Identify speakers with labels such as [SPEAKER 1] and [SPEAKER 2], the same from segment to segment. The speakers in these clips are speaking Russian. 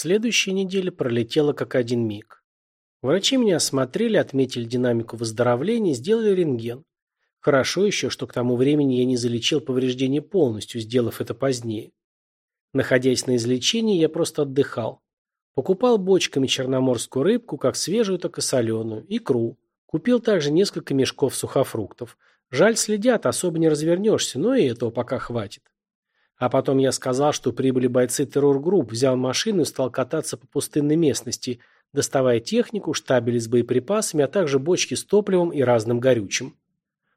[SPEAKER 1] Следующая неделя пролетела как один миг. Врачи меня осмотрели, отметили динамику выздоровления, сделали рентген. Хорошо еще, что к тому времени я не залечил повреждения полностью, сделав это позднее. Находясь на излечении, я просто отдыхал. Покупал бочками черноморскую рыбку, как свежую, так и соленую, икру. Купил также несколько мешков сухофруктов. Жаль, следят, особо не развернешься, но и этого пока хватит. А потом я сказал, что прибыли бойцы террор-групп, взял машину и стал кататься по пустынной местности, доставая технику, штабели с боеприпасами, а также бочки с топливом и разным горючим.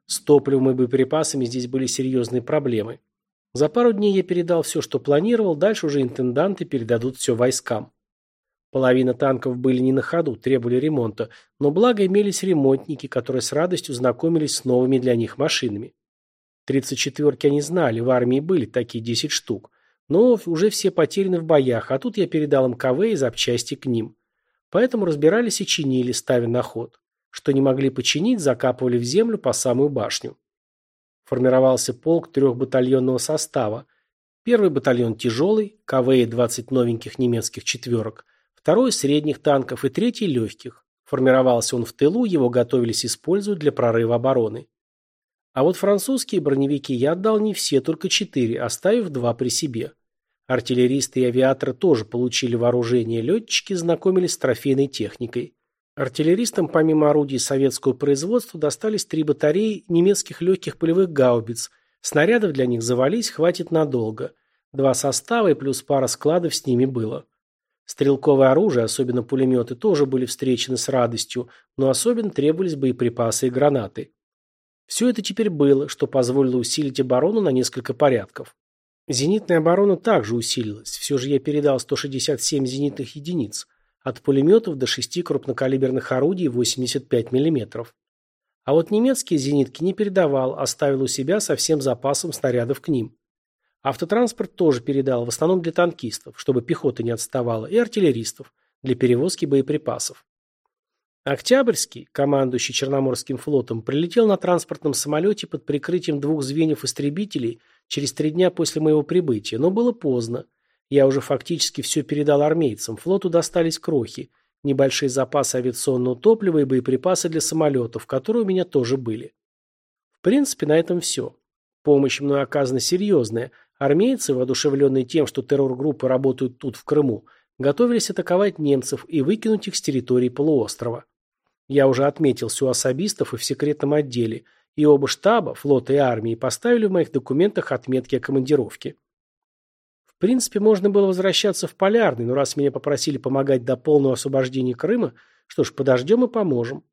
[SPEAKER 1] С топливом и боеприпасами здесь были серьезные проблемы. За пару дней я передал все, что планировал, дальше уже интенданты передадут все войскам. Половина танков были не на ходу, требовали ремонта, но благо имелись ремонтники, которые с радостью знакомились с новыми для них машинами. Тридцать четверки они знали, в армии были такие десять штук, но уже все потеряны в боях, а тут я передал им КВ и запчасти к ним. Поэтому разбирались и чинили, ставя на ход. Что не могли починить, закапывали в землю по самую башню. Формировался полк трехбатальонного состава. Первый батальон тяжелый, КВ и 20 новеньких немецких четверок, второй средних танков и третий легких. Формировался он в тылу, его готовились использовать для прорыва обороны. А вот французские броневики я отдал не все, только четыре, оставив два при себе. Артиллеристы и авиаторы тоже получили вооружение, летчики знакомились с трофейной техникой. Артиллеристам помимо орудий советского производства достались три батареи немецких легких полевых гаубиц. Снарядов для них завались, хватит надолго. Два состава и плюс пара складов с ними было. Стрелковое оружие, особенно пулеметы, тоже были встречены с радостью, но особенно требовались боеприпасы и гранаты. Все это теперь было, что позволило усилить оборону на несколько порядков. Зенитная оборона также усилилась, все же я передал 167 зенитных единиц, от пулеметов до 6 крупнокалиберных орудий 85 мм. А вот немецкие зенитки не передавал, оставил у себя со всем запасом снарядов к ним. Автотранспорт тоже передал, в основном для танкистов, чтобы пехота не отставала, и артиллеристов, для перевозки боеприпасов. Октябрьский, командующий Черноморским флотом, прилетел на транспортном самолете под прикрытием двух звеньев истребителей через три дня после моего прибытия, но было поздно. Я уже фактически все передал армейцам, флоту достались крохи, небольшие запасы авиационного топлива и боеприпасы для самолетов, которые у меня тоже были. В принципе, на этом все. Помощь мной оказана серьезная, Армейцы, воодушевленные тем, что террор-группы работают тут, в Крыму, готовились атаковать немцев и выкинуть их с территории полуострова. Я уже отметился у особистов и в секретном отделе, и оба штаба, флота и армии, поставили в моих документах отметки о командировке. В принципе, можно было возвращаться в Полярный, но раз меня попросили помогать до полного освобождения Крыма, что ж, подождем и поможем.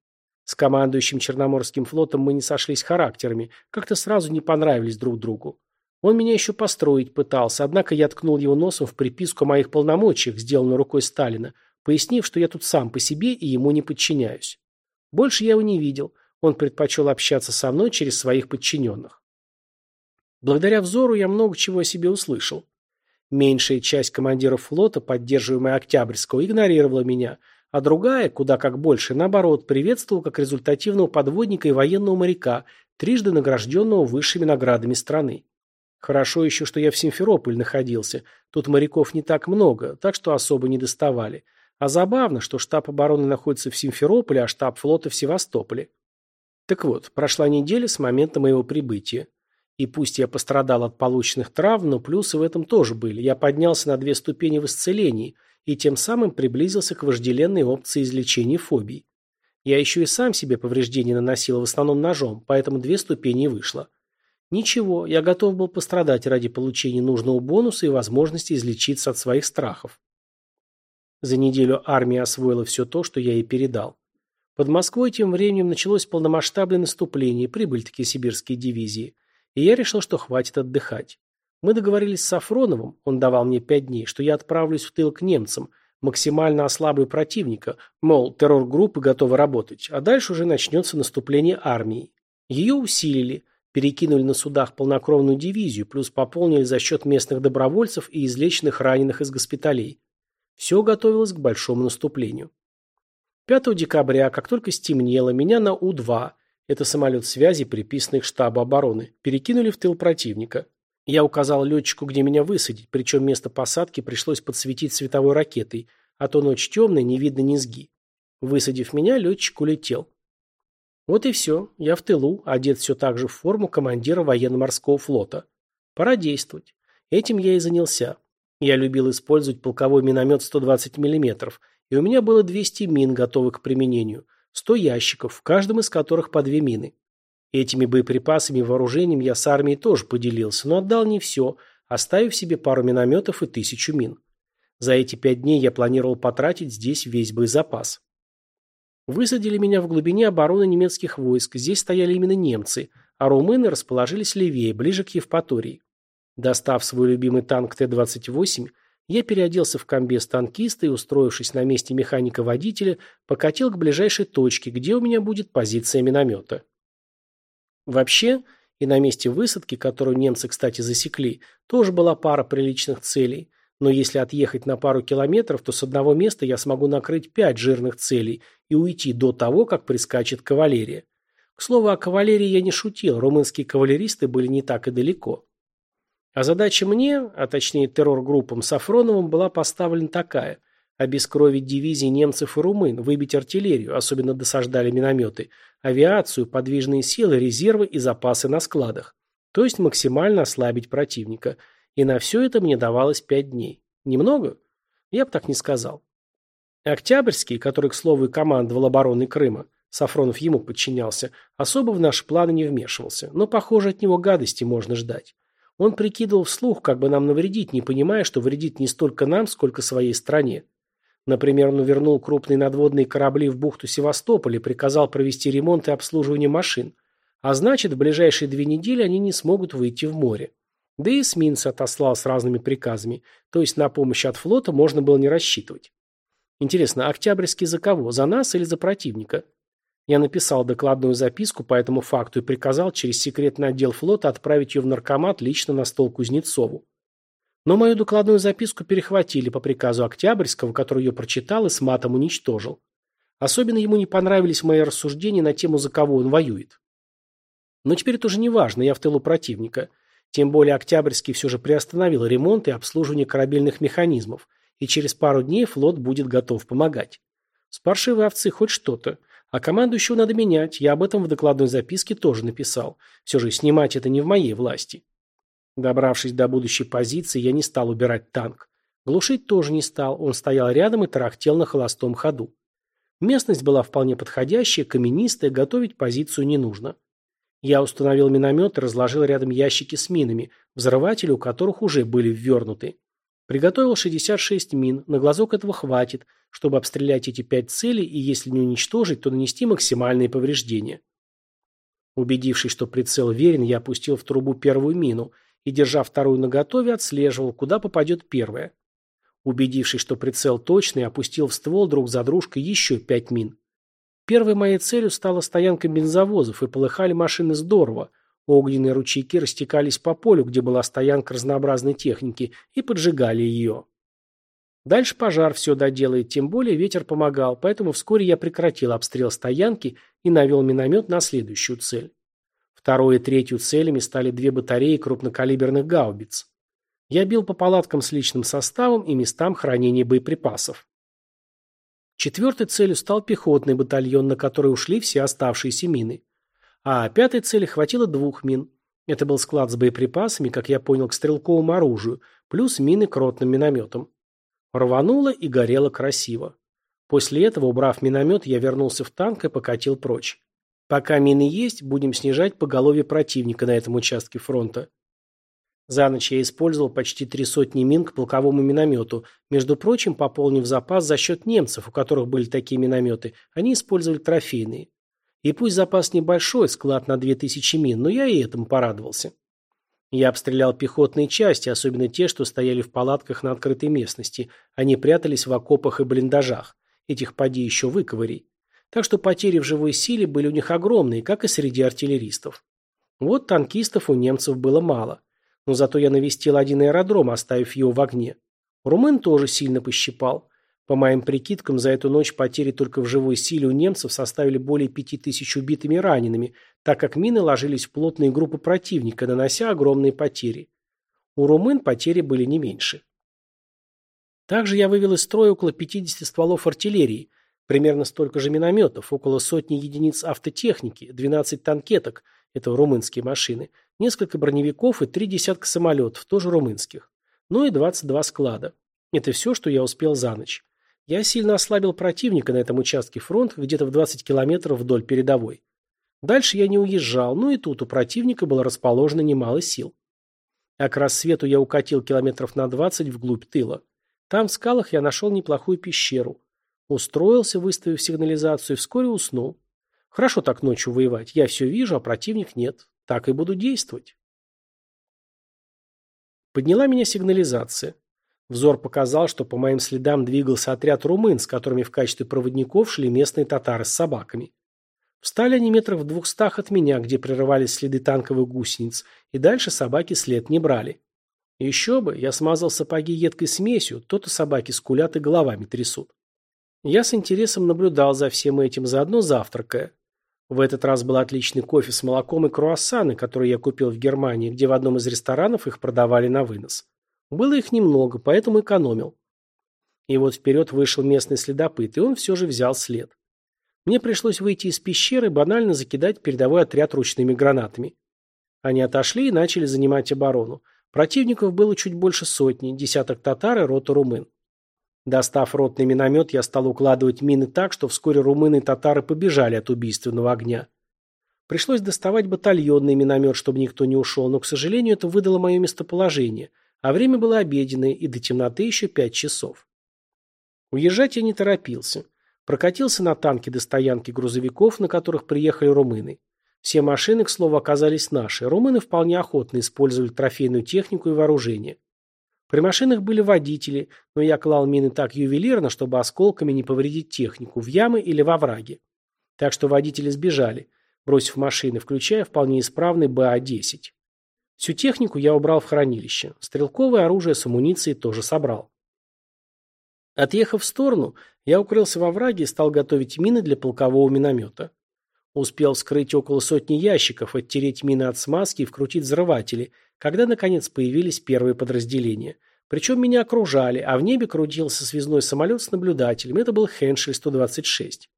[SPEAKER 1] С командующим Черноморским флотом мы не сошлись характерами, как-то сразу не понравились друг другу. Он меня еще построить пытался, однако я ткнул его носом в приписку о моих полномочиях, сделанную рукой Сталина, пояснив, что я тут сам по себе и ему не подчиняюсь. Больше я его не видел, он предпочел общаться со мной через своих подчиненных. Благодаря взору я много чего о себе услышал. Меньшая часть командиров флота, поддерживаемая Октябрьского, игнорировала меня, а другая, куда как больше, наоборот, приветствовала как результативного подводника и военного моряка, трижды награжденного высшими наградами страны. Хорошо еще, что я в Симферополь находился. Тут моряков не так много, так что особо не доставали. А забавно, что штаб обороны находится в Симферополе, а штаб флота в Севастополе. Так вот, прошла неделя с момента моего прибытия. И пусть я пострадал от полученных травм, но плюсы в этом тоже были. Я поднялся на две ступени в исцелении и тем самым приблизился к вожделенной опции излечения фобий. Я еще и сам себе повреждения наносил, в основном ножом, поэтому две ступени вышло. Ничего, я готов был пострадать ради получения нужного бонуса и возможности излечиться от своих страхов. За неделю армия освоила все то, что я ей передал. Под Москвой тем временем началось полномасштабное наступление, прибыль такие сибирские дивизии. И я решил, что хватит отдыхать. Мы договорились с Сафроновым, он давал мне пять дней, что я отправлюсь в тыл к немцам, максимально ослаблю противника, мол, террор-группы готовы работать, а дальше уже начнется наступление армии. Ее усилили, перекинули на судах полнокровную дивизию, плюс пополнили за счет местных добровольцев и излеченных раненых из госпиталей. Все готовилось к большому наступлению. 5 декабря, как только стемнело, меня на У-2, это самолет связи, приписанный к штабу обороны, перекинули в тыл противника. Я указал летчику, где меня высадить, причем место посадки пришлось подсветить световой ракетой, а то ночь темная, не видно низги. Высадив меня, летчик улетел. Вот и все. Я в тылу, одет все так же в форму командира военно-морского флота. Пора действовать. Этим я и занялся. Я любил использовать полковой миномет 120 мм, и у меня было 200 мин, готовых к применению, 100 ящиков, в каждом из которых по две мины. Этими боеприпасами и вооружением я с армией тоже поделился, но отдал не все, оставив себе пару минометов и тысячу мин. За эти пять дней я планировал потратить здесь весь боезапас. Высадили меня в глубине обороны немецких войск, здесь стояли именно немцы, а румыны расположились левее, ближе к Евпатории. Достав свой любимый танк Т-28, я переоделся в комбез танкиста и, устроившись на месте механика-водителя, покатил к ближайшей точке, где у меня будет позиция миномета. Вообще, и на месте высадки, которую немцы, кстати, засекли, тоже была пара приличных целей. Но если отъехать на пару километров, то с одного места я смогу накрыть пять жирных целей и уйти до того, как прискачет кавалерия. К слову, о кавалерии я не шутил, румынские кавалеристы были не так и далеко. А задача мне, а точнее террор-группам Сафроновым, была поставлена такая – обескровить дивизии немцев и румын, выбить артиллерию, особенно досаждали минометы, авиацию, подвижные силы, резервы и запасы на складах. То есть максимально ослабить противника. И на все это мне давалось пять дней. Немного? Я бы так не сказал. Октябрьский, который, к слову, и командовал обороной Крыма, Сафронов ему подчинялся, особо в наши планы не вмешивался, но, похоже, от него гадости можно ждать. Он прикидывал вслух, как бы нам навредить, не понимая, что вредит не столько нам, сколько своей стране. Например, он увернул крупные надводные корабли в бухту Севастополя приказал провести ремонт и обслуживание машин. А значит, в ближайшие две недели они не смогут выйти в море. Да и эсминцы отослал с разными приказами, то есть на помощь от флота можно было не рассчитывать. Интересно, Октябрьский за кого? За нас или за противника? Я написал докладную записку по этому факту и приказал через секретный отдел флота отправить ее в наркомат лично на стол Кузнецову. Но мою докладную записку перехватили по приказу Октябрьского, который ее прочитал и с матом уничтожил. Особенно ему не понравились мои рассуждения на тему, за кого он воюет. Но теперь это уже не важно, я в тылу противника. Тем более Октябрьский все же приостановил ремонт и обслуживание корабельных механизмов, и через пару дней флот будет готов помогать. С паршивой овцы хоть что-то. А командующего надо менять, я об этом в докладной записке тоже написал. Все же снимать это не в моей власти. Добравшись до будущей позиции, я не стал убирать танк. Глушить тоже не стал, он стоял рядом и тарахтел на холостом ходу. Местность была вполне подходящая, каменистая, готовить позицию не нужно. Я установил миномет и разложил рядом ящики с минами, взрыватели у которых уже были ввернуты. Приготовил 66 мин, на глазок этого хватит, чтобы обстрелять эти пять целей и, если не уничтожить, то нанести максимальные повреждения. Убедившись, что прицел верен, я опустил в трубу первую мину и, держа вторую наготове, отслеживал, куда попадет первая. Убедившись, что прицел точный, опустил в ствол друг за дружкой еще пять мин. Первой моей целью стала стоянка бензовозов, и полыхали машины здорово, Огненные ручейки растекались по полю, где была стоянка разнообразной техники, и поджигали ее. Дальше пожар все доделает, тем более ветер помогал, поэтому вскоре я прекратил обстрел стоянки и навел миномет на следующую цель. Второй и третью целями стали две батареи крупнокалиберных гаубиц. Я бил по палаткам с личным составом и местам хранения боеприпасов. Четвертой целью стал пехотный батальон, на который ушли все оставшиеся мины. А пятой цели хватило двух мин. Это был склад с боеприпасами, как я понял, к стрелковому оружию, плюс мины к ротным минометам. Рвануло и горело красиво. После этого, убрав миномет, я вернулся в танк и покатил прочь. Пока мины есть, будем снижать поголовье противника на этом участке фронта. За ночь я использовал почти три сотни мин к полковому миномету, между прочим, пополнив запас за счет немцев, у которых были такие минометы, они использовали трофейные. И пусть запас небольшой, склад на 2000 мин, но я и этому порадовался. Я обстрелял пехотные части, особенно те, что стояли в палатках на открытой местности. Они прятались в окопах и блиндажах. Этих поди еще выковырей. Так что потери в живой силе были у них огромные, как и среди артиллеристов. Вот танкистов у немцев было мало. Но зато я навестил один аэродром, оставив его в огне. Румын тоже сильно пощипал. По моим прикидкам, за эту ночь потери только в живой силе у немцев составили более пяти тысяч убитыми и ранеными, так как мины ложились в плотные группы противника, нанося огромные потери. У румын потери были не меньше. Также я вывел из строя около 50 стволов артиллерии, примерно столько же минометов, около сотни единиц автотехники, 12 танкеток, это румынские машины, несколько броневиков и три десятка самолетов, тоже румынских, ну и 22 склада. Это все, что я успел за ночь. Я сильно ослабил противника на этом участке фронта, где-то в 20 километров вдоль передовой. Дальше я не уезжал, но и тут у противника было расположено немало сил. А к рассвету я укатил километров на 20 вглубь тыла. Там в скалах я нашел неплохую пещеру. Устроился, выставив сигнализацию, и вскоре уснул. Хорошо так ночью воевать. Я все вижу, а противник нет. Так и буду действовать. Подняла меня сигнализация. Взор показал, что по моим следам двигался отряд румын, с которыми в качестве проводников шли местные татары с собаками. Встали они метров в двухстах от меня, где прерывались следы танковых гусениц, и дальше собаки след не брали. Еще бы, я смазал сапоги едкой смесью, то-то собаки скулят и головами трясут. Я с интересом наблюдал за всем этим, заодно завтракая. В этот раз был отличный кофе с молоком и круассаны, которые я купил в Германии, где в одном из ресторанов их продавали на вынос. Было их немного, поэтому экономил. И вот вперед вышел местный следопыт, и он все же взял след. Мне пришлось выйти из пещеры и банально закидать передовой отряд ручными гранатами. Они отошли и начали занимать оборону. Противников было чуть больше сотни, десяток татар и рота румын. Достав ротный миномет, я стал укладывать мины так, что вскоре румыны и татары побежали от убийственного огня. Пришлось доставать батальонный миномет, чтобы никто не ушел, но, к сожалению, это выдало мое местоположение, а время было обеденное, и до темноты еще пять часов. Уезжать я не торопился. Прокатился на танке до стоянки грузовиков, на которых приехали румыны. Все машины, к слову, оказались наши. Румыны вполне охотно использовали трофейную технику и вооружение. При машинах были водители, но я клал мины так ювелирно, чтобы осколками не повредить технику, в ямы или во враги. Так что водители сбежали, бросив машины, включая вполне исправный БА-10. Всю технику я убрал в хранилище. Стрелковое оружие с амуницией тоже собрал. Отъехав в сторону, я укрылся во враге и стал готовить мины для полкового миномета. Успел вскрыть около сотни ящиков, оттереть мины от смазки и вкрутить взрыватели, когда, наконец, появились первые подразделения. Причем меня окружали, а в небе крутился связной самолет с наблюдателем. Это был Хеншель-126.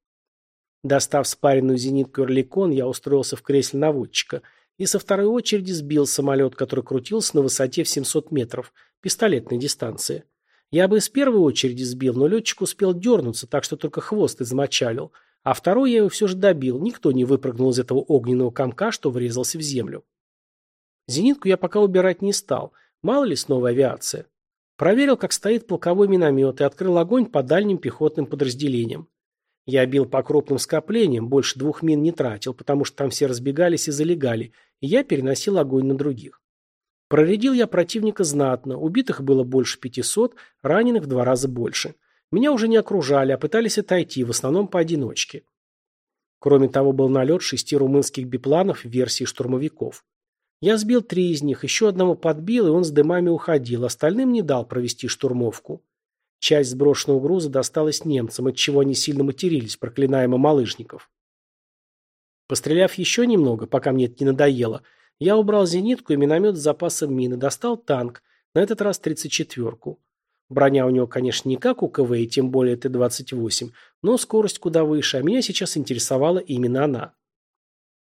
[SPEAKER 1] Достав спаренную зенитку «Орликон», я устроился в кресле наводчика и со второй очереди сбил самолет, который крутился на высоте в 700 метров, пистолетной дистанции. Я бы из первой очереди сбил, но летчик успел дернуться, так что только хвост измочалил – а второй я его все же добил. Никто не выпрыгнул из этого огненного комка, что врезался в землю. Зенитку я пока убирать не стал. Мало ли снова авиация. Проверил, как стоит полковой миномет и открыл огонь по дальним пехотным подразделениям. Я бил по крупным скоплениям, больше двух мин не тратил, потому что там все разбегались и залегали, и я переносил огонь на других. Проредил я противника знатно, убитых было больше 500, раненых в два раза больше. Меня уже не окружали, а пытались отойти, в основном поодиночке. Кроме того, был налет шести румынских бипланов в версии штурмовиков. Я сбил три из них, еще одного подбил, и он с дымами уходил, остальным не дал провести штурмовку. Часть сброшенного груза досталась немцам, отчего они сильно матерились, проклиная малыжников. Постреляв еще немного, пока мне это не надоело, я убрал зенитку и миномет с запасом мин и достал танк, на этот раз 34-ку. Броня у него, конечно, не как у КВ, и тем более Т-28, но скорость куда выше, а меня сейчас интересовала именно она.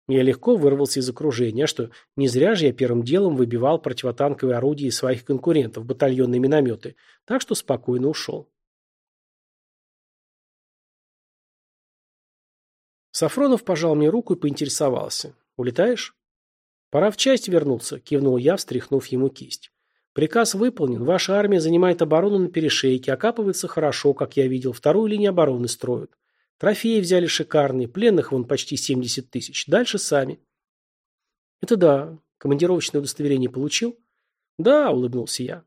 [SPEAKER 1] Я легко вырвался из окружения, что не зря же я первым делом выбивал противотанковые орудия своих конкурентов, батальонные минометы, так что спокойно ушел. Сафронов пожал мне руку и поинтересовался. «Улетаешь?» «Пора в часть вернуться», – кивнул я, встряхнув ему кисть. Приказ выполнен. Ваша армия занимает оборону на перешейке, окапывается хорошо, как я видел, вторую линию обороны строят. Трофеи взяли шикарные, пленных вон почти 70 тысяч. Дальше сами. Это да. Командировочное удостоверение получил? Да, улыбнулся я.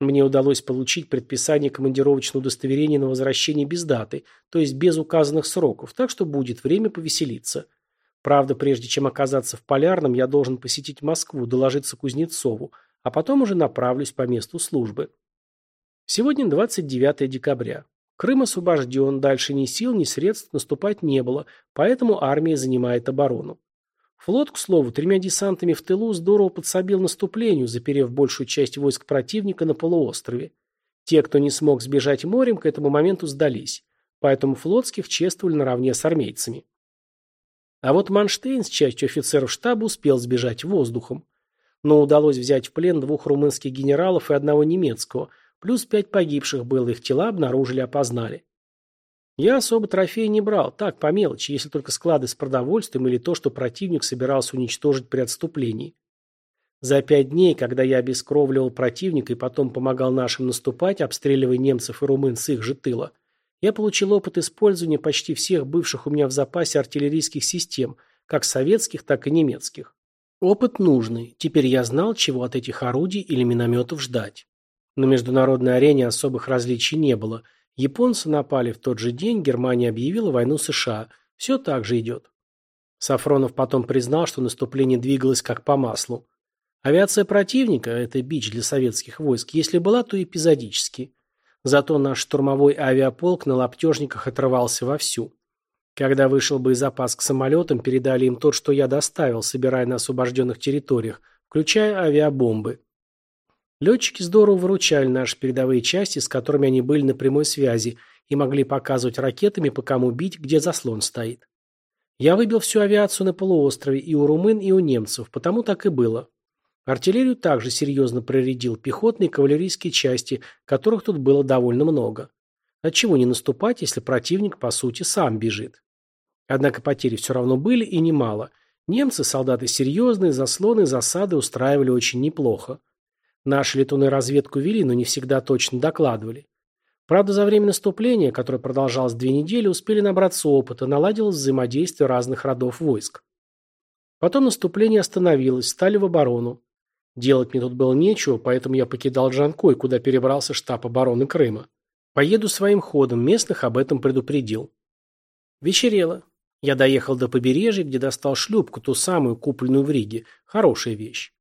[SPEAKER 1] Мне удалось получить предписание командировочного удостоверения на возвращение без даты, то есть без указанных сроков, так что будет время повеселиться. Правда, прежде чем оказаться в Полярном, я должен посетить Москву, доложиться Кузнецову, а потом уже направлюсь по месту службы. Сегодня 29 декабря. Крым освобожден, дальше ни сил, ни средств наступать не было, поэтому армия занимает оборону. Флот, к слову, тремя десантами в тылу здорово подсобил наступлению, заперев большую часть войск противника на полуострове. Те, кто не смог сбежать морем, к этому моменту сдались, поэтому флотских чествовали наравне с армейцами. А вот Манштейн с частью офицеров штаба успел сбежать воздухом. Но удалось взять в плен двух румынских генералов и одного немецкого, плюс пять погибших было, их тела обнаружили опознали. Я особо трофеи не брал, так, по мелочи, если только склады с продовольствием или то, что противник собирался уничтожить при отступлении. За пять дней, когда я обескровливал противника и потом помогал нашим наступать, обстреливая немцев и румын с их же тыла, я получил опыт использования почти всех бывших у меня в запасе артиллерийских систем, как советских, так и немецких. Опыт нужный, теперь я знал, чего от этих орудий или минометов ждать. На международной арене особых различий не было – Японцы напали в тот же день, Германия объявила войну США. Все так же идет. Сафронов потом признал, что наступление двигалось как по маслу. Авиация противника – это бич для советских войск, если была, то эпизодически. Зато наш штурмовой авиаполк на лаптежниках отрывался вовсю. Когда вышел боезапас к самолетам, передали им тот, что я доставил, собирая на освобожденных территориях, включая авиабомбы. Летчики здорово выручали наши передовые части, с которыми они были на прямой связи и могли показывать ракетами, по кому бить, где заслон стоит. Я выбил всю авиацию на полуострове и у румын, и у немцев, потому так и было. Артиллерию также серьезно проредил, пехотные и кавалерийские части, которых тут было довольно много. Отчего не наступать, если противник, по сути, сам бежит? Однако потери все равно были и немало. Немцы, солдаты серьезные, заслоны, засады устраивали очень неплохо. Наши летуны разведку вели, но не всегда точно докладывали. Правда, за время наступления, которое продолжалось две недели, успели набраться опыта, наладилось взаимодействие разных родов войск. Потом наступление остановилось, стали в оборону. Делать мне тут было нечего, поэтому я покидал Джанкой, куда перебрался штаб обороны Крыма. Поеду своим ходом, местных об этом предупредил. Вечерело. Я доехал до побережья, где достал шлюпку, ту самую, купленную в Риге. Хорошая вещь.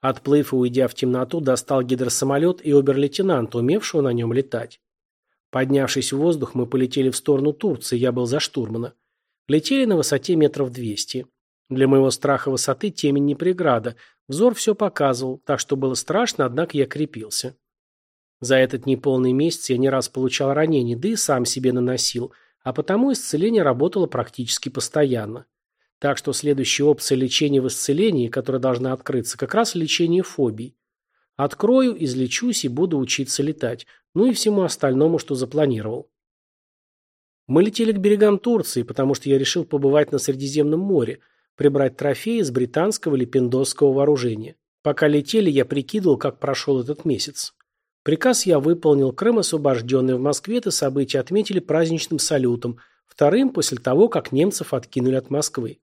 [SPEAKER 1] Отплыв и уйдя в темноту, достал гидросамолет и обер-лейтенанта, умевшего на нем летать. Поднявшись в воздух, мы полетели в сторону Турции, я был за штурмана. Летели на высоте метров двести. Для моего страха высоты темень не преграда. Взор все показывал, так что было страшно, однако я крепился. За этот неполный месяц я не раз получал ранения, да и сам себе наносил, а потому исцеление работало практически постоянно. Так что следующая опция лечения в исцелении, которая должна открыться, как раз лечение фобий. Открою, излечусь и буду учиться летать. Ну и всему остальному, что запланировал. Мы летели к берегам Турции, потому что я решил побывать на Средиземном море, прибрать трофеи с британского или пиндосского вооружения. Пока летели, я прикидывал, как прошел этот месяц. Приказ я выполнил, Крым освобожденный в Москве, это событие отметили праздничным салютом, вторым после того, как немцев откинули от Москвы.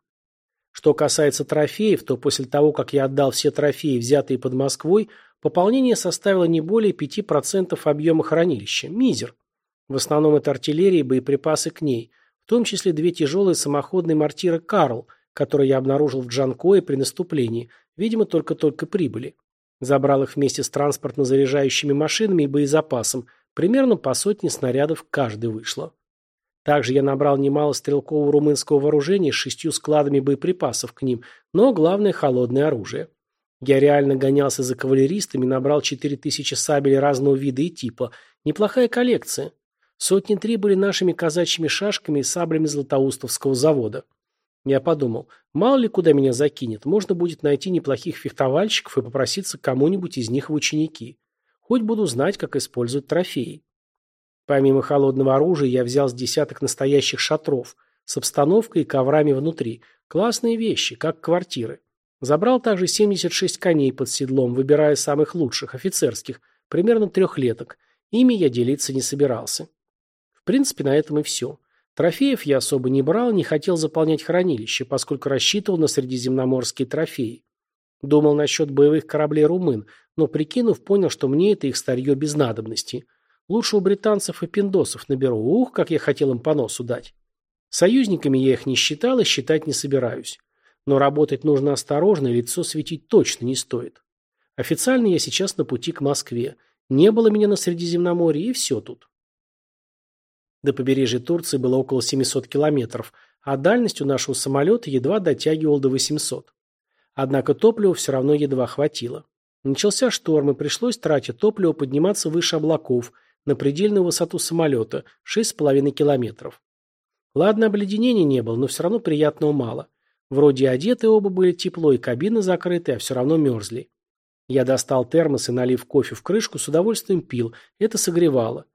[SPEAKER 1] Что касается трофеев, то после того, как я отдал все трофеи, взятые под Москвой, пополнение составило не более 5% объема хранилища. Мизер. В основном это артиллерия и боеприпасы к ней, в том числе две тяжелые самоходные мортиры «Карл», которые я обнаружил в Джанкое при наступлении, видимо, только-только прибыли. Забрал их вместе с транспортно-заряжающими машинами и боезапасом, примерно по сотне снарядов каждый вышло. Также я набрал немало стрелкового румынского вооружения с шестью складами боеприпасов к ним, но главное – холодное оружие. Я реально гонялся за кавалеристами, набрал 4000 сабель разного вида и типа. Неплохая коллекция. Сотни три были нашими казачьими шашками и саблями Златоустовского завода. Я подумал, мало ли куда меня закинет, можно будет найти неплохих фехтовальщиков и попроситься кому-нибудь из них в ученики. Хоть буду знать, как использовать трофеи. Помимо холодного оружия я взял с десяток настоящих шатров с обстановкой и коврами внутри. Классные вещи, как квартиры. Забрал также 76 коней под седлом, выбирая самых лучших, офицерских, примерно трехлеток. Ими я делиться не собирался. В принципе, на этом и все. Трофеев я особо не брал, не хотел заполнять хранилище, поскольку рассчитывал на средиземноморские трофеи. Думал насчет боевых кораблей румын, но прикинув, понял, что мне это их старье без надобности – Лучше у британцев и пиндосов наберу. Ух, как я хотел им по носу дать. Союзниками я их не считал и считать не собираюсь. Но работать нужно осторожно, и лицо светить точно не стоит. Официально я сейчас на пути к Москве. Не было меня на Средиземноморье, и все тут. До побережья Турции было около 700 километров, а дальность у нашего самолета едва дотягивала до 800. Однако топлива все равно едва хватило. Начался шторм, и пришлось, тратя топливо, подниматься выше облаков, на предельную высоту самолета – 6,5 километров. Ладно, обледенения не было, но все равно приятного мало. Вроде одеты оба были тепло, и кабины закрыты, а все равно мерзли. Я достал термос и, налив кофе в крышку, с удовольствием пил. Это согревало.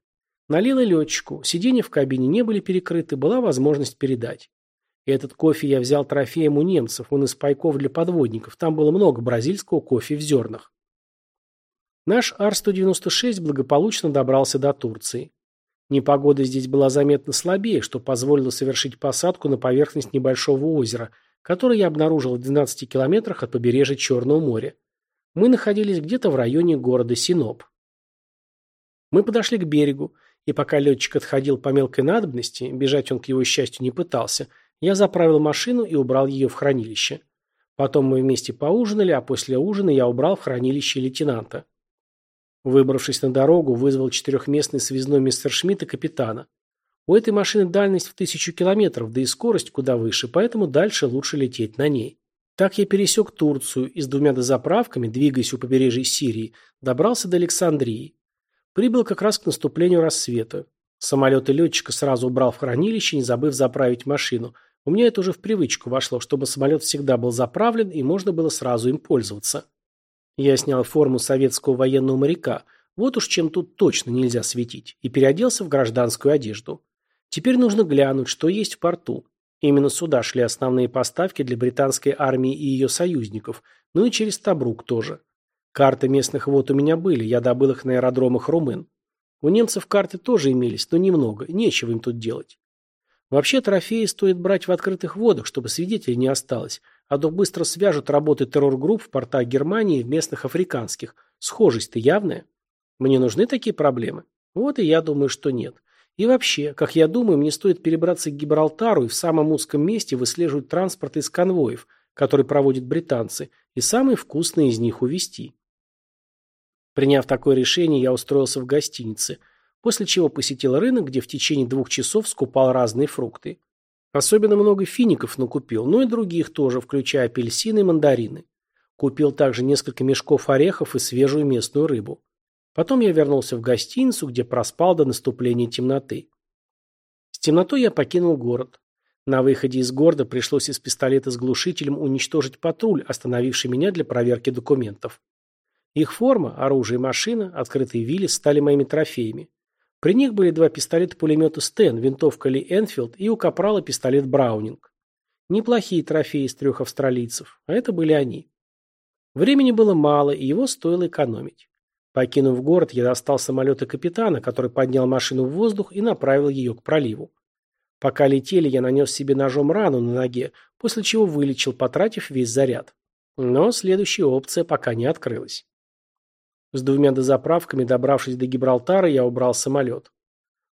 [SPEAKER 1] Налил и летчику. Сиденья в кабине не были перекрыты, была возможность передать. Этот кофе я взял трофеем у немцев, он из пайков для подводников. Там было много бразильского кофе в зернах. Наш Ар-196 благополучно добрался до Турции. Непогода здесь была заметно слабее, что позволило совершить посадку на поверхность небольшого озера, которое я обнаружил в 12 километрах от побережья Черного моря. Мы находились где-то в районе города Синоп. Мы подошли к берегу, и пока летчик отходил по мелкой надобности, бежать он к его счастью не пытался, я заправил машину и убрал ее в хранилище. Потом мы вместе поужинали, а после ужина я убрал в хранилище лейтенанта. Выбравшись на дорогу, вызвал четырехместный связной мистер Шмидт и капитана. У этой машины дальность в тысячу километров, да и скорость куда выше, поэтому дальше лучше лететь на ней. Так я пересек Турцию и с двумя дозаправками, двигаясь у побережья Сирии, добрался до Александрии. Прибыл как раз к наступлению рассвета. Самолет и летчика сразу убрал в хранилище, не забыв заправить машину. У меня это уже в привычку вошло, чтобы самолет всегда был заправлен и можно было сразу им пользоваться. Я снял форму советского военного моряка, вот уж чем тут точно нельзя светить, и переоделся в гражданскую одежду. Теперь нужно глянуть, что есть в порту. Именно сюда шли основные поставки для британской армии и ее союзников, ну и через Табрук тоже. Карты местных вод у меня были, я добыл их на аэродромах румын. У немцев карты тоже имелись, но немного, нечего им тут делать. Вообще трофеи стоит брать в открытых водах, чтобы свидетелей не осталось, а то быстро свяжут работы террор-групп в портах Германии и в местных африканских. Схожесть-то явная. Мне нужны такие проблемы? Вот и я думаю, что нет. И вообще, как я думаю, мне стоит перебраться к Гибралтару и в самом узком месте выслеживать транспорт из конвоев, который проводят британцы, и самые вкусные из них увезти. Приняв такое решение, я устроился в гостинице, после чего посетил рынок, где в течение двух часов скупал разные фрукты. Особенно много фиников накупил, но и других тоже, включая апельсины и мандарины. Купил также несколько мешков орехов и свежую местную рыбу. Потом я вернулся в гостиницу, где проспал до наступления темноты. С темнотой я покинул город. На выходе из города пришлось из пистолета с глушителем уничтожить патруль, остановивший меня для проверки документов. Их форма, оружие и машина, открытые вилли стали моими трофеями. При них были два пистолета-пулемета Стен, винтовка Ли Энфилд и у Капрала пистолет Браунинг. Неплохие трофеи из трех австралийцев, а это были они. Времени было мало, и его стоило экономить. Покинув город, я достал самолета капитана, который поднял машину в воздух и направил ее к проливу. Пока летели, я нанес себе ножом рану на ноге, после чего вылечил, потратив весь заряд. Но следующая опция пока не открылась. С двумя дозаправками, добравшись до Гибралтара, я убрал самолет.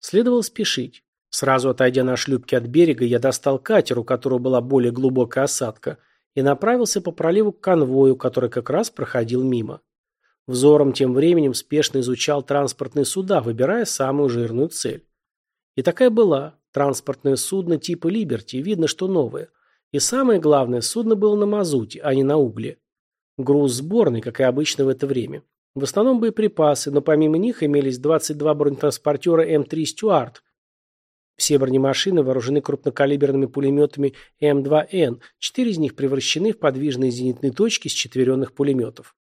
[SPEAKER 1] Следовало спешить. Сразу отойдя на шлюпке от берега, я достал катер, у которого была более глубокая осадка, и направился по проливу к конвою, который как раз проходил мимо. Взором тем временем спешно изучал транспортные суда, выбирая самую жирную цель. И такая была. Транспортное судно типа «Либерти», видно, что новое. И самое главное, судно было на мазуте, а не на угле. Груз сборный, как и обычно в это время. В основном боеприпасы, но помимо них имелись 22 бронетранспортера М3 «Стюарт». Все бронемашины вооружены крупнокалиберными пулеметами М2Н, четыре из них превращены в подвижные зенитные точки с четверенных пулеметов.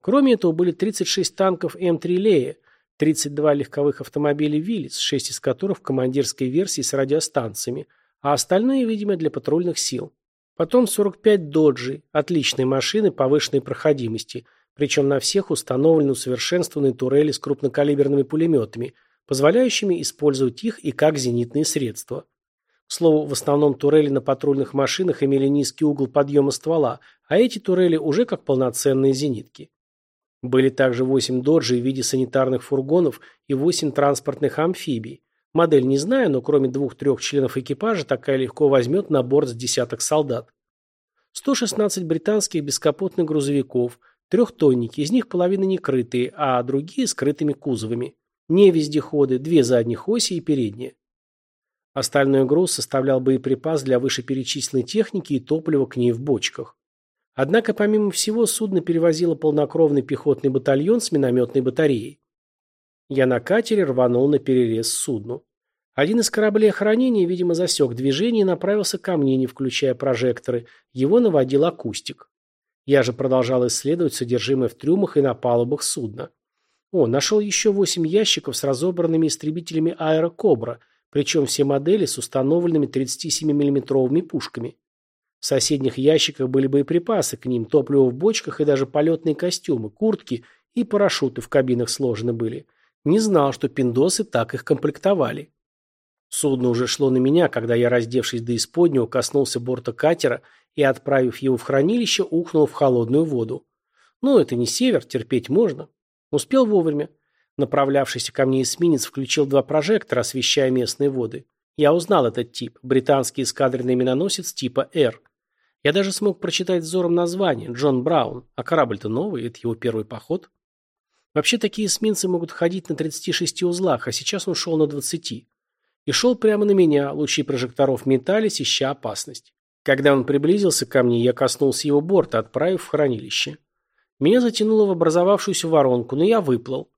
[SPEAKER 1] Кроме этого были 36 танков М3 Лея, 32 легковых автомобиля Виллис, 6 из которых в командирской версии с радиостанциями, а остальные, видимо, для патрульных сил. Потом 45 доджи, отличные машины повышенной проходимости, причем на всех установлены усовершенствованные турели с крупнокалиберными пулеметами, позволяющими использовать их и как зенитные средства. К слову, в основном турели на патрульных машинах имели низкий угол подъема ствола, а эти турели уже как полноценные зенитки. Были также 8 доджей в виде санитарных фургонов и 8 транспортных амфибий. Модель не знаю, но кроме двух-трех членов экипажа такая легко возьмет на борт с десяток солдат. 116 британских бескапотных грузовиков, трехтонники, из них половина не крытые, а другие скрытыми кузовами. не вездеходы, две задних оси и передние. Остальной груз составлял боеприпас для вышеперечисленной техники и топливо к ней в бочках. Однако, помимо всего, судно перевозило полнокровный пехотный батальон с минометной батареей. Я на катере рванул на перерез судну. Один из кораблей охранения, видимо, засек движение и направился ко мне, не включая прожекторы. Его наводил акустик. Я же продолжал исследовать содержимое в трюмах и на палубах судна. О, нашел еще восемь ящиков с разобранными истребителями «Аэрокобра», причем все модели с установленными 37 миллиметровыми пушками. В соседних ящиках были боеприпасы к ним, топливо в бочках и даже полетные костюмы, куртки и парашюты в кабинах сложены были. Не знал, что пиндосы так их комплектовали. Судно уже шло на меня, когда я, раздевшись до исподнего, коснулся борта катера и, отправив его в хранилище, ухнул в холодную воду. Ну, это не север, терпеть можно. Успел вовремя. Направлявшийся ко мне эсминец включил два прожектора, освещая местные воды. Я узнал этот тип. Британский эскадренный миноносец типа «Р». Я даже смог прочитать взором название – Джон Браун. А корабль-то новый, это его первый поход. Вообще такие эсминцы могут ходить на 36 узлах, а сейчас он шел на 20. И шел прямо на меня, лучи прожекторов метались, ища опасность. Когда он приблизился ко мне, я коснулся его борта, отправив в хранилище. Меня затянуло в образовавшуюся воронку, но я выплыл.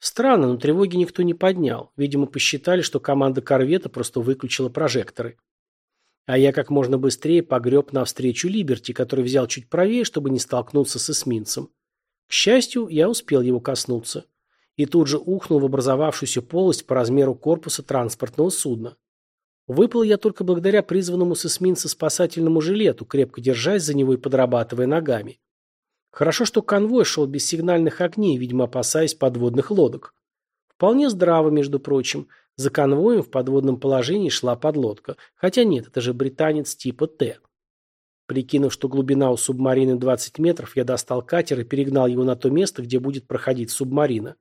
[SPEAKER 1] Странно, но тревоги никто не поднял. Видимо, посчитали, что команда корвета просто выключила прожекторы. А я как можно быстрее погреб навстречу Либерти, который взял чуть правее, чтобы не столкнуться с эсминцем. К счастью, я успел его коснуться. И тут же ухнул в образовавшуюся полость по размеру корпуса транспортного судна. Выплыл я только благодаря призванному с эсминца спасательному жилету, крепко держась за него и подрабатывая ногами. Хорошо, что конвой шел без сигнальных огней, видимо, опасаясь подводных лодок. Вполне здраво, между прочим. За конвоем в подводном положении шла подлодка. Хотя нет, это же британец типа Т. Прикинув, что глубина у субмарины 20 метров, я достал катер и перегнал его на то место, где будет проходить субмарина.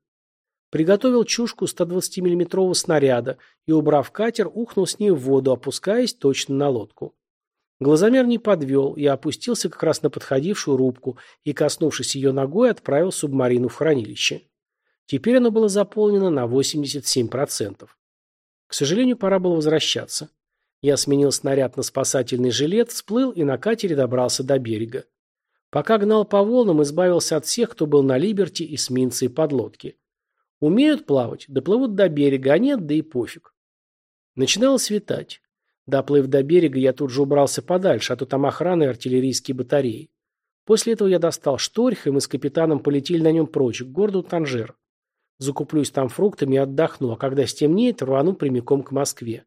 [SPEAKER 1] Приготовил чушку 120 миллиметрового снаряда и, убрав катер, ухнул с ней в воду, опускаясь точно на лодку. Глазомер не подвел, я опустился как раз на подходившую рубку и, коснувшись ее ногой, отправил субмарину в хранилище. Теперь оно было заполнено на 87%. К сожалению, пора было возвращаться. Я сменил снаряд на спасательный жилет, всплыл и на катере добрался до берега. Пока гнал по волнам, избавился от всех, кто был на Либерти, эсминцы и подлодки. Умеют плавать, доплывут до берега, а нет, да и пофиг. Начинало светать. Доплыв до берега, я тут же убрался подальше, а то там охрана и артиллерийские батареи. После этого я достал шторх, и мы с капитаном полетели на нем прочь, к городу Танжер. Закуплюсь там фруктами и отдохну, а когда стемнеет, рвану прямиком к Москве.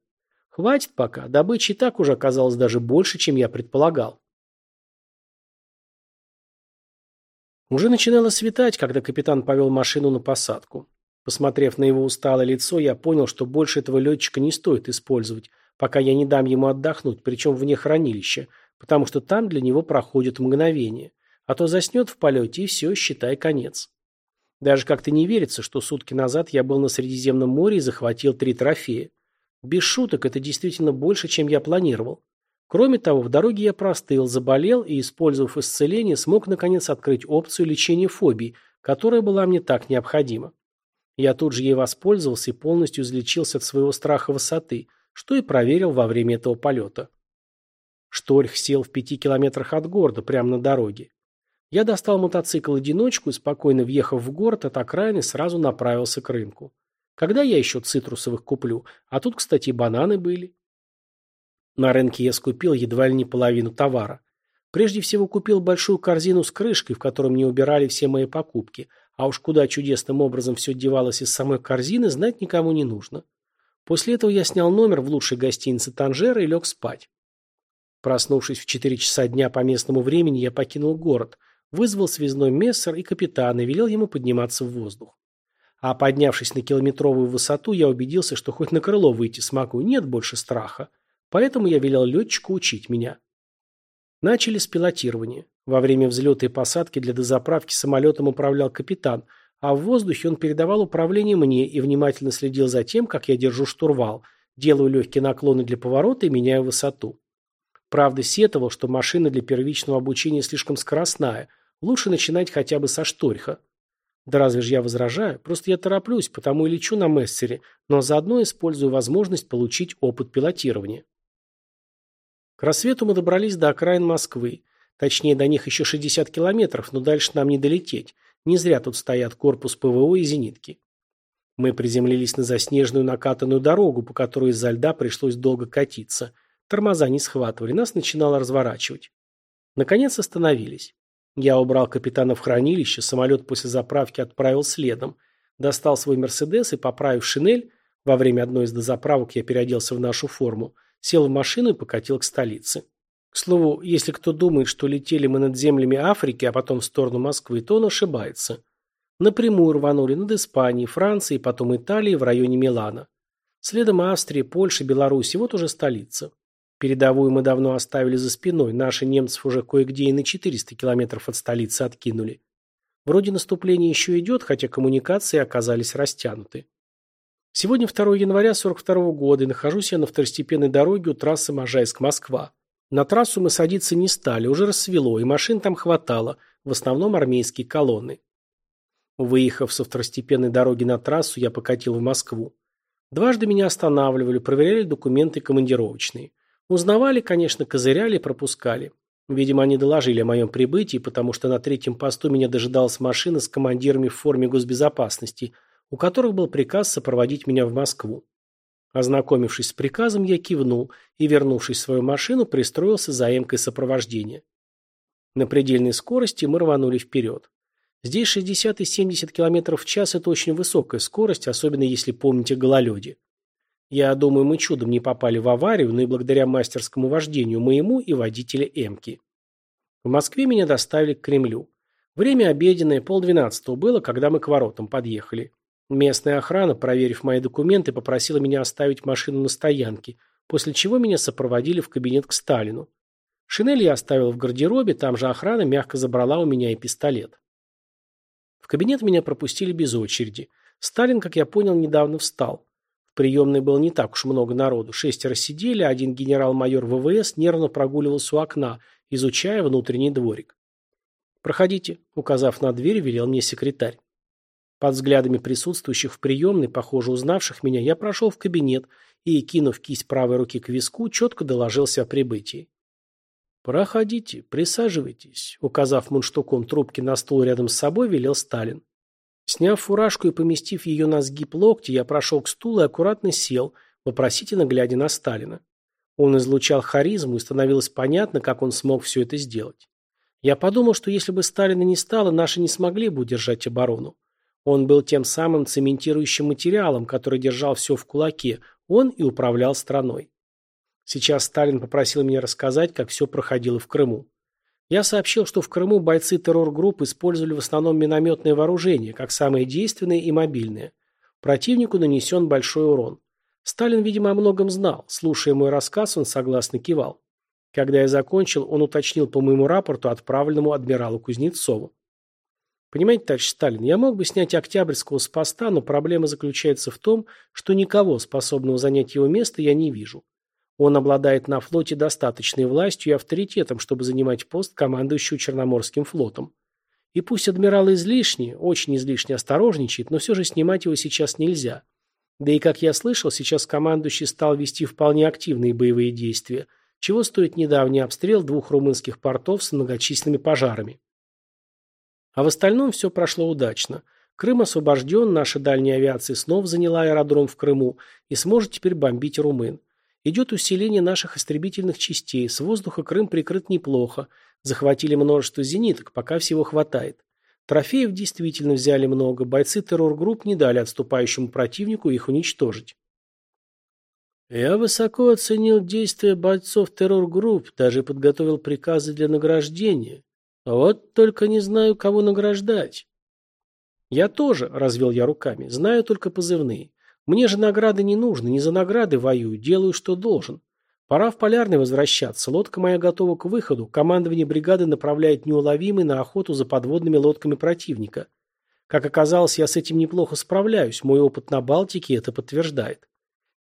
[SPEAKER 1] Хватит пока, добычи так уже оказалось даже больше, чем я предполагал. Уже начинало светать, когда капитан повел машину на посадку. Посмотрев на его усталое лицо, я понял, что больше этого летчика не стоит использовать, пока я не дам ему отдохнуть, причем вне хранилища, потому что там для него проходит мгновение. А то заснет в полете и все, считай, конец. Даже как-то не верится, что сутки назад я был на Средиземном море и захватил три трофея. Без шуток, это действительно больше, чем я планировал. Кроме того, в дороге я простыл, заболел и, использовав исцеление, смог наконец открыть опцию лечения фобий, которая была мне так необходима. Я тут же ей воспользовался и полностью излечился от своего страха высоты – что и проверил во время этого полета. Шторх сел в пяти километрах от города, прямо на дороге. Я достал мотоцикл-одиночку и, спокойно въехав в город от окраины, сразу направился к рынку. Когда я еще цитрусовых куплю? А тут, кстати, бананы были. На рынке я скупил едва ли не половину товара. Прежде всего купил большую корзину с крышкой, в которой мне убирали все мои покупки, а уж куда чудесным образом все девалось из самой корзины, знать никому не нужно. После этого я снял номер в лучшей гостинице Танжера и лег спать. Проснувшись в 4 часа дня по местному времени, я покинул город, вызвал связной мессер и капитана и велел ему подниматься в воздух. А поднявшись на километровую высоту, я убедился, что хоть на крыло выйти смогу, нет больше страха. Поэтому я велел летчику учить меня. Начали с пилотирования. Во время взлета и посадки для дозаправки самолетом управлял капитан – а в воздухе он передавал управление мне и внимательно следил за тем, как я держу штурвал, делаю легкие наклоны для поворота и меняю высоту. Правда, сетовал, что машина для первичного обучения слишком скоростная, лучше начинать хотя бы со шторха. Да разве же я возражаю? Просто я тороплюсь, потому и лечу на Мессере, но заодно использую возможность получить опыт пилотирования. К рассвету мы добрались до окраин Москвы. Точнее, до них еще 60 километров, но дальше нам не долететь. Не зря тут стоят корпус ПВО и зенитки. Мы приземлились на заснеженную накатанную дорогу, по которой из-за льда пришлось долго катиться. Тормоза не схватывали, нас начинало разворачивать. Наконец остановились. Я убрал капитана в хранилище, самолет после заправки отправил следом. Достал свой «Мерседес» и, поправив шинель, во время одной из дозаправок я переоделся в нашу форму, сел в машину и покатил к столице. К слову, если кто думает, что летели мы над землями Африки, а потом в сторону Москвы, то он ошибается. Напрямую рванули над Испанией, Францией, потом Италией в районе Милана. Следом Австрия, Польша, Беларусь, вот уже столица. Передовую мы давно оставили за спиной, наши немцев уже кое-где и на 400 километров от столицы откинули. Вроде наступление еще идет, хотя коммуникации оказались растянуты. Сегодня 2 января 42 года, и нахожусь я на второстепенной дороге у трассы Можайск-Москва. На трассу мы садиться не стали, уже рассвело, и машин там хватало, в основном армейские колонны. Выехав со второстепенной дороги на трассу, я покатил в Москву. Дважды меня останавливали, проверяли документы командировочные. Узнавали, конечно, козыряли, пропускали. Видимо, они доложили о моем прибытии, потому что на третьем посту меня дожидалась машина с командирами в форме госбезопасности, у которых был приказ сопроводить меня в Москву. Ознакомившись с приказом, я кивнул и, вернувшись в свою машину, пристроился за эмкой сопровождения. На предельной скорости мы рванули вперед. Здесь 60 и 70 км в час – это очень высокая скорость, особенно если помните гололеде. Я думаю, мы чудом не попали в аварию, но и благодаря мастерскому вождению моему и водителя Эмки. В Москве меня доставили к Кремлю. Время обеденное, полдвенадцатого было, когда мы к воротам подъехали. Местная охрана, проверив мои документы, попросила меня оставить машину на стоянке, после чего меня сопроводили в кабинет к Сталину. Шинель я оставил в гардеробе, там же охрана мягко забрала у меня и пистолет. В кабинет меня пропустили без очереди. Сталин, как я понял, недавно встал. В приемной было не так уж много народу. Шестеро сидели, один генерал-майор ВВС нервно прогуливался у окна, изучая внутренний дворик. «Проходите», — указав на дверь, велел мне секретарь. Под взглядами присутствующих в приемной, похоже, узнавших меня, я прошел в кабинет и, кинув кисть правой руки к виску, четко доложился о прибытии. «Проходите, присаживайтесь», — указав мундштуком трубки на стул рядом с собой, велел Сталин. Сняв фуражку и поместив ее на сгиб локти, я прошел к стулу и аккуратно сел, вопросительно глядя на Сталина. Он излучал харизму, и становилось понятно, как он смог все это сделать. Я подумал, что если бы Сталина не стало, наши не смогли бы удержать оборону. Он был тем самым цементирующим материалом, который держал все в кулаке, он и управлял страной. Сейчас Сталин попросил меня рассказать, как все проходило в Крыму. Я сообщил, что в Крыму бойцы террор-групп использовали в основном минометное вооружение, как самое действенное и мобильное. Противнику нанесен большой урон. Сталин, видимо, о многом знал. Слушая мой рассказ, он согласно кивал. Когда я закончил, он уточнил по моему рапорту, отправленному адмиралу Кузнецову. Понимаете, товарищ Сталин, я мог бы снять Октябрьского с поста, но проблема заключается в том, что никого, способного занять его место, я не вижу. Он обладает на флоте достаточной властью и авторитетом, чтобы занимать пост командующего Черноморским флотом. И пусть адмирал излишне, очень излишне осторожничает, но все же снимать его сейчас нельзя. Да и, как я слышал, сейчас командующий стал вести вполне активные боевые действия, чего стоит недавний обстрел двух румынских портов с многочисленными пожарами. А в остальном все прошло удачно. Крым освобожден, наша дальняя авиация снова заняла аэродром в Крыму и сможет теперь бомбить румын. Идет усиление наших истребительных частей, с воздуха Крым прикрыт неплохо, захватили множество зениток, пока всего хватает. Трофеев действительно взяли много, бойцы террор-групп не дали отступающему противнику их уничтожить. Я высоко оценил действия бойцов террор-групп, даже подготовил приказы для награждения. Вот только не знаю, кого награждать. Я тоже, развел я руками, знаю только позывные. Мне же награды не нужны, не за награды воюю, делаю, что должен. Пора в Полярный возвращаться, лодка моя готова к выходу, командование бригады направляет неуловимый на охоту за подводными лодками противника. Как оказалось, я с этим неплохо справляюсь, мой опыт на Балтике это подтверждает.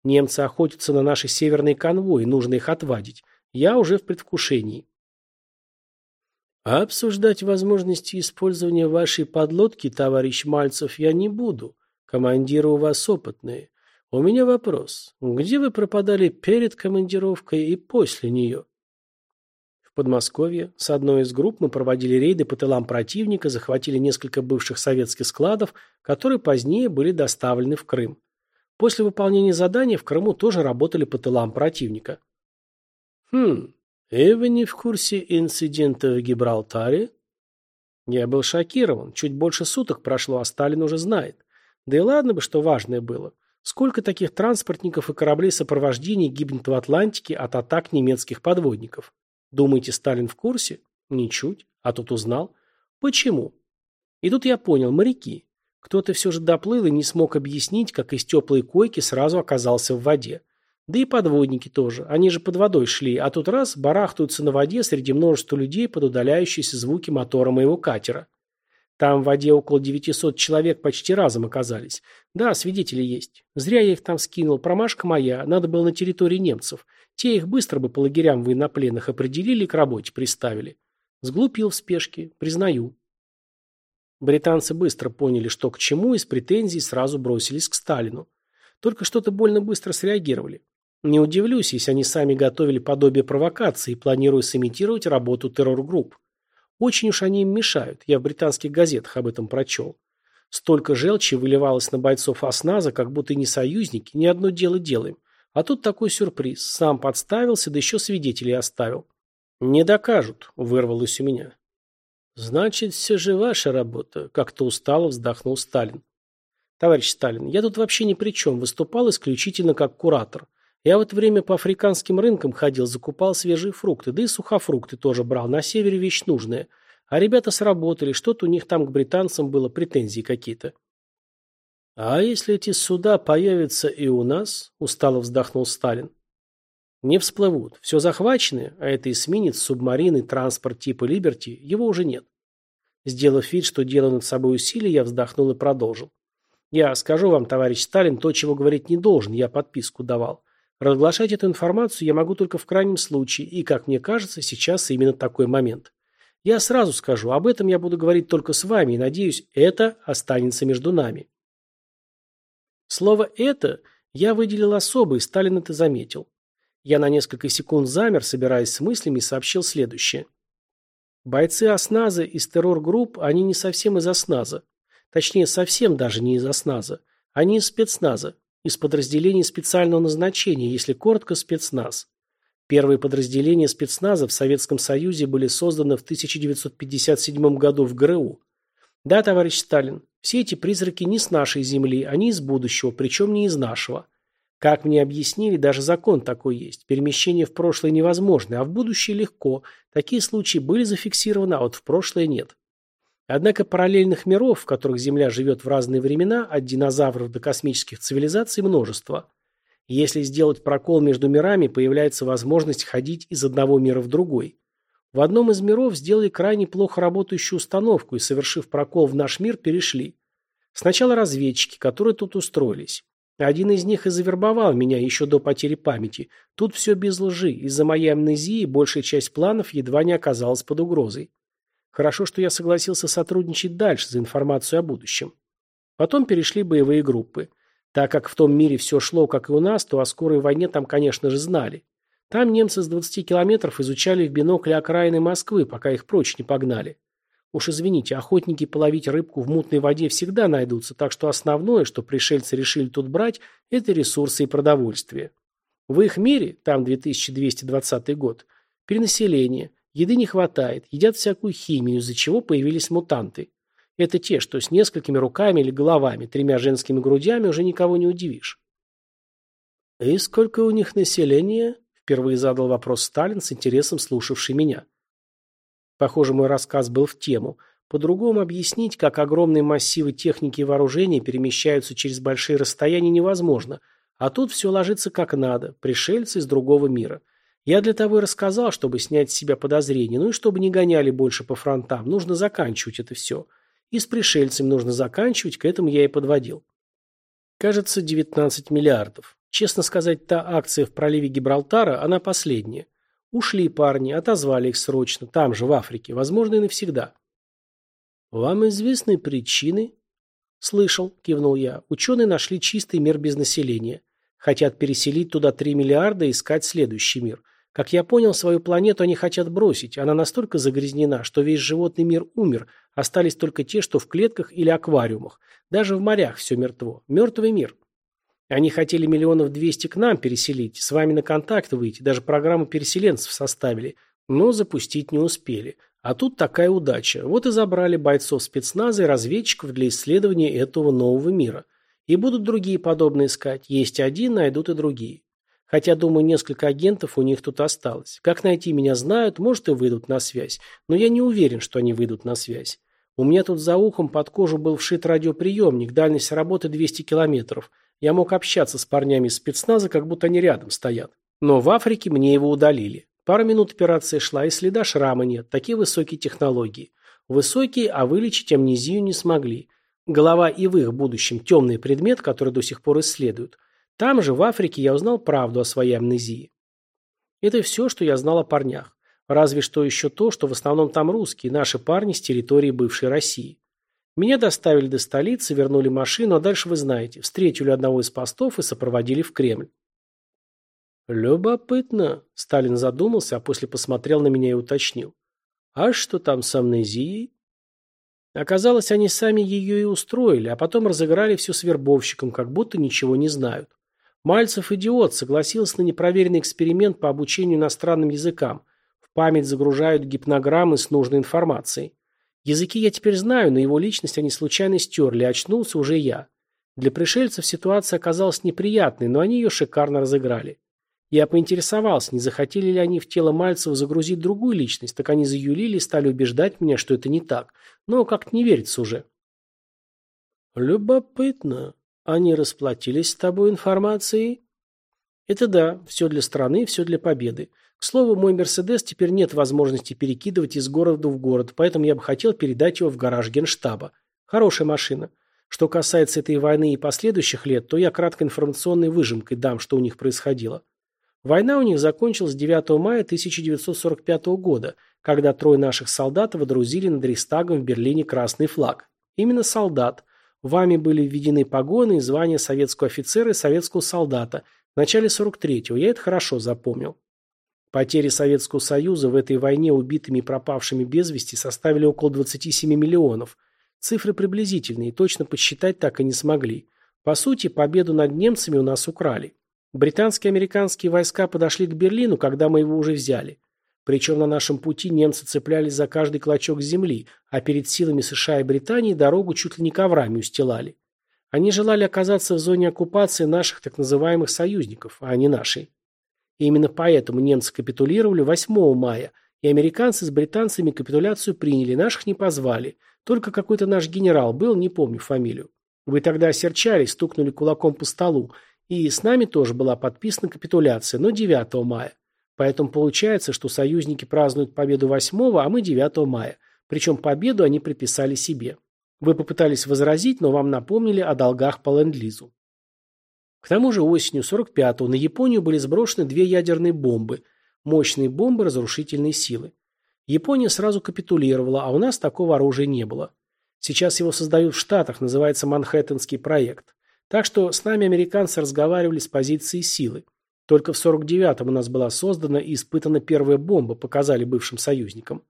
[SPEAKER 1] Немцы охотятся на наши северные конвои, нужно их отвадить. Я уже в предвкушении. А обсуждать возможности использования вашей подлодки, товарищ Мальцев, я не буду. Командиры у вас опытные. У меня вопрос. Где вы пропадали перед командировкой и после нее? В Подмосковье с одной из групп мы проводили рейды по тылам противника, захватили несколько бывших советских складов, которые позднее были доставлены в Крым. После выполнения задания в Крыму тоже работали по тылам противника. Хм, вы не в курсе инцидента в Гибралтаре? Я был шокирован. Чуть больше суток прошло, а Сталин уже знает. Да и ладно бы, что важное было. Сколько таких транспортников и кораблей сопровождения гибнет в Атлантике от атак немецких подводников? Думаете, Сталин в курсе? Ничуть. А тут узнал. Почему? И тут я понял, моряки. Кто-то все же доплыл и не смог объяснить, как из теплой койки сразу оказался в воде. Да и подводники тоже. Они же под водой шли, а тут раз барахтаются на воде среди множества людей под удаляющиеся звуки мотора моего катера. Там в воде около 900 человек почти разом оказались. Да, свидетели есть. Зря я их там скинул. Промашка моя. Надо было на территории немцев. Те их быстро бы по лагерям военнопленных определили и к работе приставили. Сглупил в спешке. Признаю. Британцы быстро поняли, что к чему, и с претензий сразу бросились к Сталину. Только что-то больно быстро среагировали. Не удивлюсь, если они сами готовили подобие провокации, планируя сымитировать работу террор-групп. Очень уж они им мешают, я в британских газетах об этом прочел. Столько желчи выливалось на бойцов осназа, как будто и не союзники, ни одно дело делаем. А тут такой сюрприз. Сам подставился, да еще свидетелей оставил. «Не докажут», — вырвалось у меня. «Значит, все же ваша работа», — как-то устало вздохнул Сталин. «Товарищ Сталин, я тут вообще ни при чем, выступал исключительно как куратор. Я в это время по африканским рынкам ходил, закупал свежие фрукты, да и сухофрукты тоже брал, на севере вещь нужная. А ребята сработали, что-то у них там к британцам было, претензии какие-то. «А если эти суда появятся и у нас?» – устало вздохнул Сталин. «Не всплывут. Все захвачено, а это эсминец, субмарины, транспорт типа «Либерти», его уже нет». Сделав вид, что делаю над собой усилия, я вздохнул и продолжил. «Я скажу вам, товарищ Сталин, то, чего говорить не должен, я подписку давал. Разглашать эту информацию я могу только в крайнем случае, и, как мне кажется, сейчас именно такой момент. Я сразу скажу, об этом я буду говорить только с вами, и, надеюсь, это останется между нами. Слово «это» я выделил особо, и Сталин это заметил. Я на несколько секунд замер, собираясь с мыслями, и сообщил следующее. Бойцы осназа из террор-групп, они не совсем из осназа. Точнее, совсем даже не из осназа. Они из спецназа из подразделений специального назначения, если коротко, спецназ. Первые подразделения спецназа в Советском Союзе были созданы в 1957 году в ГРУ. Да, товарищ Сталин, все эти призраки не с нашей Земли, они из будущего, причем не из нашего. Как мне объяснили, даже закон такой есть. Перемещение в прошлое невозможно, а в будущее легко. Такие случаи были зафиксированы, а вот в прошлое нет. Однако параллельных миров, в которых Земля живет в разные времена, от динозавров до космических цивилизаций, множество. Если сделать прокол между мирами, появляется возможность ходить из одного мира в другой. В одном из миров сделали крайне плохо работающую установку и, совершив прокол в наш мир, перешли. Сначала разведчики, которые тут устроились. Один из них и завербовал меня еще до потери памяти. Тут все без лжи. Из-за моей амнезии большая часть планов едва не оказалась под угрозой. Хорошо, что я согласился сотрудничать дальше за информацию о будущем. Потом перешли боевые группы. Так как в том мире все шло, как и у нас, то о скорой войне там, конечно же, знали. Там немцы с 20 километров изучали в бинокле окраины Москвы, пока их прочь не погнали. Уж извините, охотники половить рыбку в мутной воде всегда найдутся, так что основное, что пришельцы решили тут брать, это ресурсы и продовольствие. В их мире, там 2220 год, перенаселение, Еды не хватает, едят всякую химию, из-за чего появились мутанты. Это те, что с несколькими руками или головами, тремя женскими грудями уже никого не удивишь. «И сколько у них населения?» – впервые задал вопрос Сталин, с интересом слушавший меня. Похоже, мой рассказ был в тему. По-другому объяснить, как огромные массивы техники и вооружения перемещаются через большие расстояния невозможно, а тут все ложится как надо, пришельцы из другого мира – я для того и рассказал, чтобы снять с себя подозрения, ну и чтобы не гоняли больше по фронтам. Нужно заканчивать это все. И с пришельцами нужно заканчивать, к этому я и подводил. Кажется, 19 миллиардов. Честно сказать, та акция в проливе Гибралтара, она последняя. Ушли парни, отозвали их срочно, там же, в Африке, возможно, и навсегда. Вам известны причины? Слышал, кивнул я. Ученые нашли чистый мир без населения. Хотят переселить туда 3 миллиарда и искать следующий мир. Как я понял, свою планету они хотят бросить. Она настолько загрязнена, что весь животный мир умер. Остались только те, что в клетках или аквариумах. Даже в морях все мертво. Мертвый мир. Они хотели миллионов двести к нам переселить, с вами на контакт выйти, даже программу переселенцев составили, но запустить не успели. А тут такая удача. Вот и забрали бойцов спецназа и разведчиков для исследования этого нового мира. И будут другие подобные искать. Есть один, найдут и другие. Хотя, думаю, несколько агентов у них тут осталось. Как найти меня знают, может и выйдут на связь. Но я не уверен, что они выйдут на связь. У меня тут за ухом под кожу был вшит радиоприемник, дальность работы 200 километров – я мог общаться с парнями спецназа, как будто они рядом стоят. Но в Африке мне его удалили. Пару минут операция шла, и следа шрама нет. Такие высокие технологии. Высокие, а вылечить амнезию не смогли. Голова и в их будущем темный предмет, который до сих пор исследуют. Там же, в Африке, я узнал правду о своей амнезии. Это все, что я знал о парнях. Разве что еще то, что в основном там русские, наши парни с территории бывшей России. Меня доставили до столицы, вернули машину, а дальше вы знаете. Встретили одного из постов и сопроводили в Кремль. Любопытно. Сталин задумался, а после посмотрел на меня и уточнил. А что там с амнезией? Оказалось, они сами ее и устроили, а потом разыграли все с вербовщиком, как будто ничего не знают. Мальцев идиот, согласился на непроверенный эксперимент по обучению иностранным языкам. В память загружают гипнограммы с нужной информацией. Языки я теперь знаю, но его личность они случайно стерли, очнулся уже я. Для пришельцев ситуация оказалась неприятной, но они ее шикарно разыграли. Я поинтересовался, не захотели ли они в тело Мальцева загрузить другую личность, так они заюлили и стали убеждать меня, что это не так. Но как-то не верится уже. Любопытно. Они расплатились с тобой информацией? Это да, все для страны, все для победы. К слову, мой Мерседес теперь нет возможности перекидывать из города в город, поэтому я бы хотел передать его в гараж генштаба. Хорошая машина. Что касается этой войны и последующих лет, то я кратко информационной выжимкой дам, что у них происходило. Война у них закончилась 9 мая 1945 года, когда трое наших солдат водрузили над Рейхстагом в Берлине красный флаг. Именно солдат. Вами были введены погоны и звания советского офицера и советского солдата. В начале 43-го. Я это хорошо запомнил. Потери Советского Союза в этой войне убитыми и пропавшими без вести составили около 27 миллионов. Цифры приблизительные, точно подсчитать так и не смогли. По сути, победу над немцами у нас украли. Британские и американские войска подошли к Берлину, когда мы его уже взяли. Причем на нашем пути немцы цеплялись за каждый клочок земли, а перед силами США и Британии дорогу чуть ли не коврами устилали. Они желали оказаться в зоне оккупации наших так называемых союзников, а не нашей. И именно поэтому немцы капитулировали 8 мая, и американцы с британцами капитуляцию приняли, наших не позвали. Только какой-то наш генерал был, не помню фамилию. Вы тогда осерчались, стукнули кулаком по столу, и с нами тоже была подписана капитуляция, но 9 мая. Поэтому получается, что союзники празднуют победу 8, а мы 9 мая. Причем победу они приписали себе. Вы попытались возразить, но вам напомнили о долгах по ленд-лизу. К тому же осенью 45-го на Японию были сброшены две ядерные бомбы, мощные бомбы разрушительной силы. Япония сразу капитулировала, а у нас такого оружия не было. Сейчас его создают в Штатах, называется Манхэттенский проект. Так что с нами американцы разговаривали с позиции силы. Только в 49-м у нас была создана и испытана первая бомба, показали бывшим союзникам.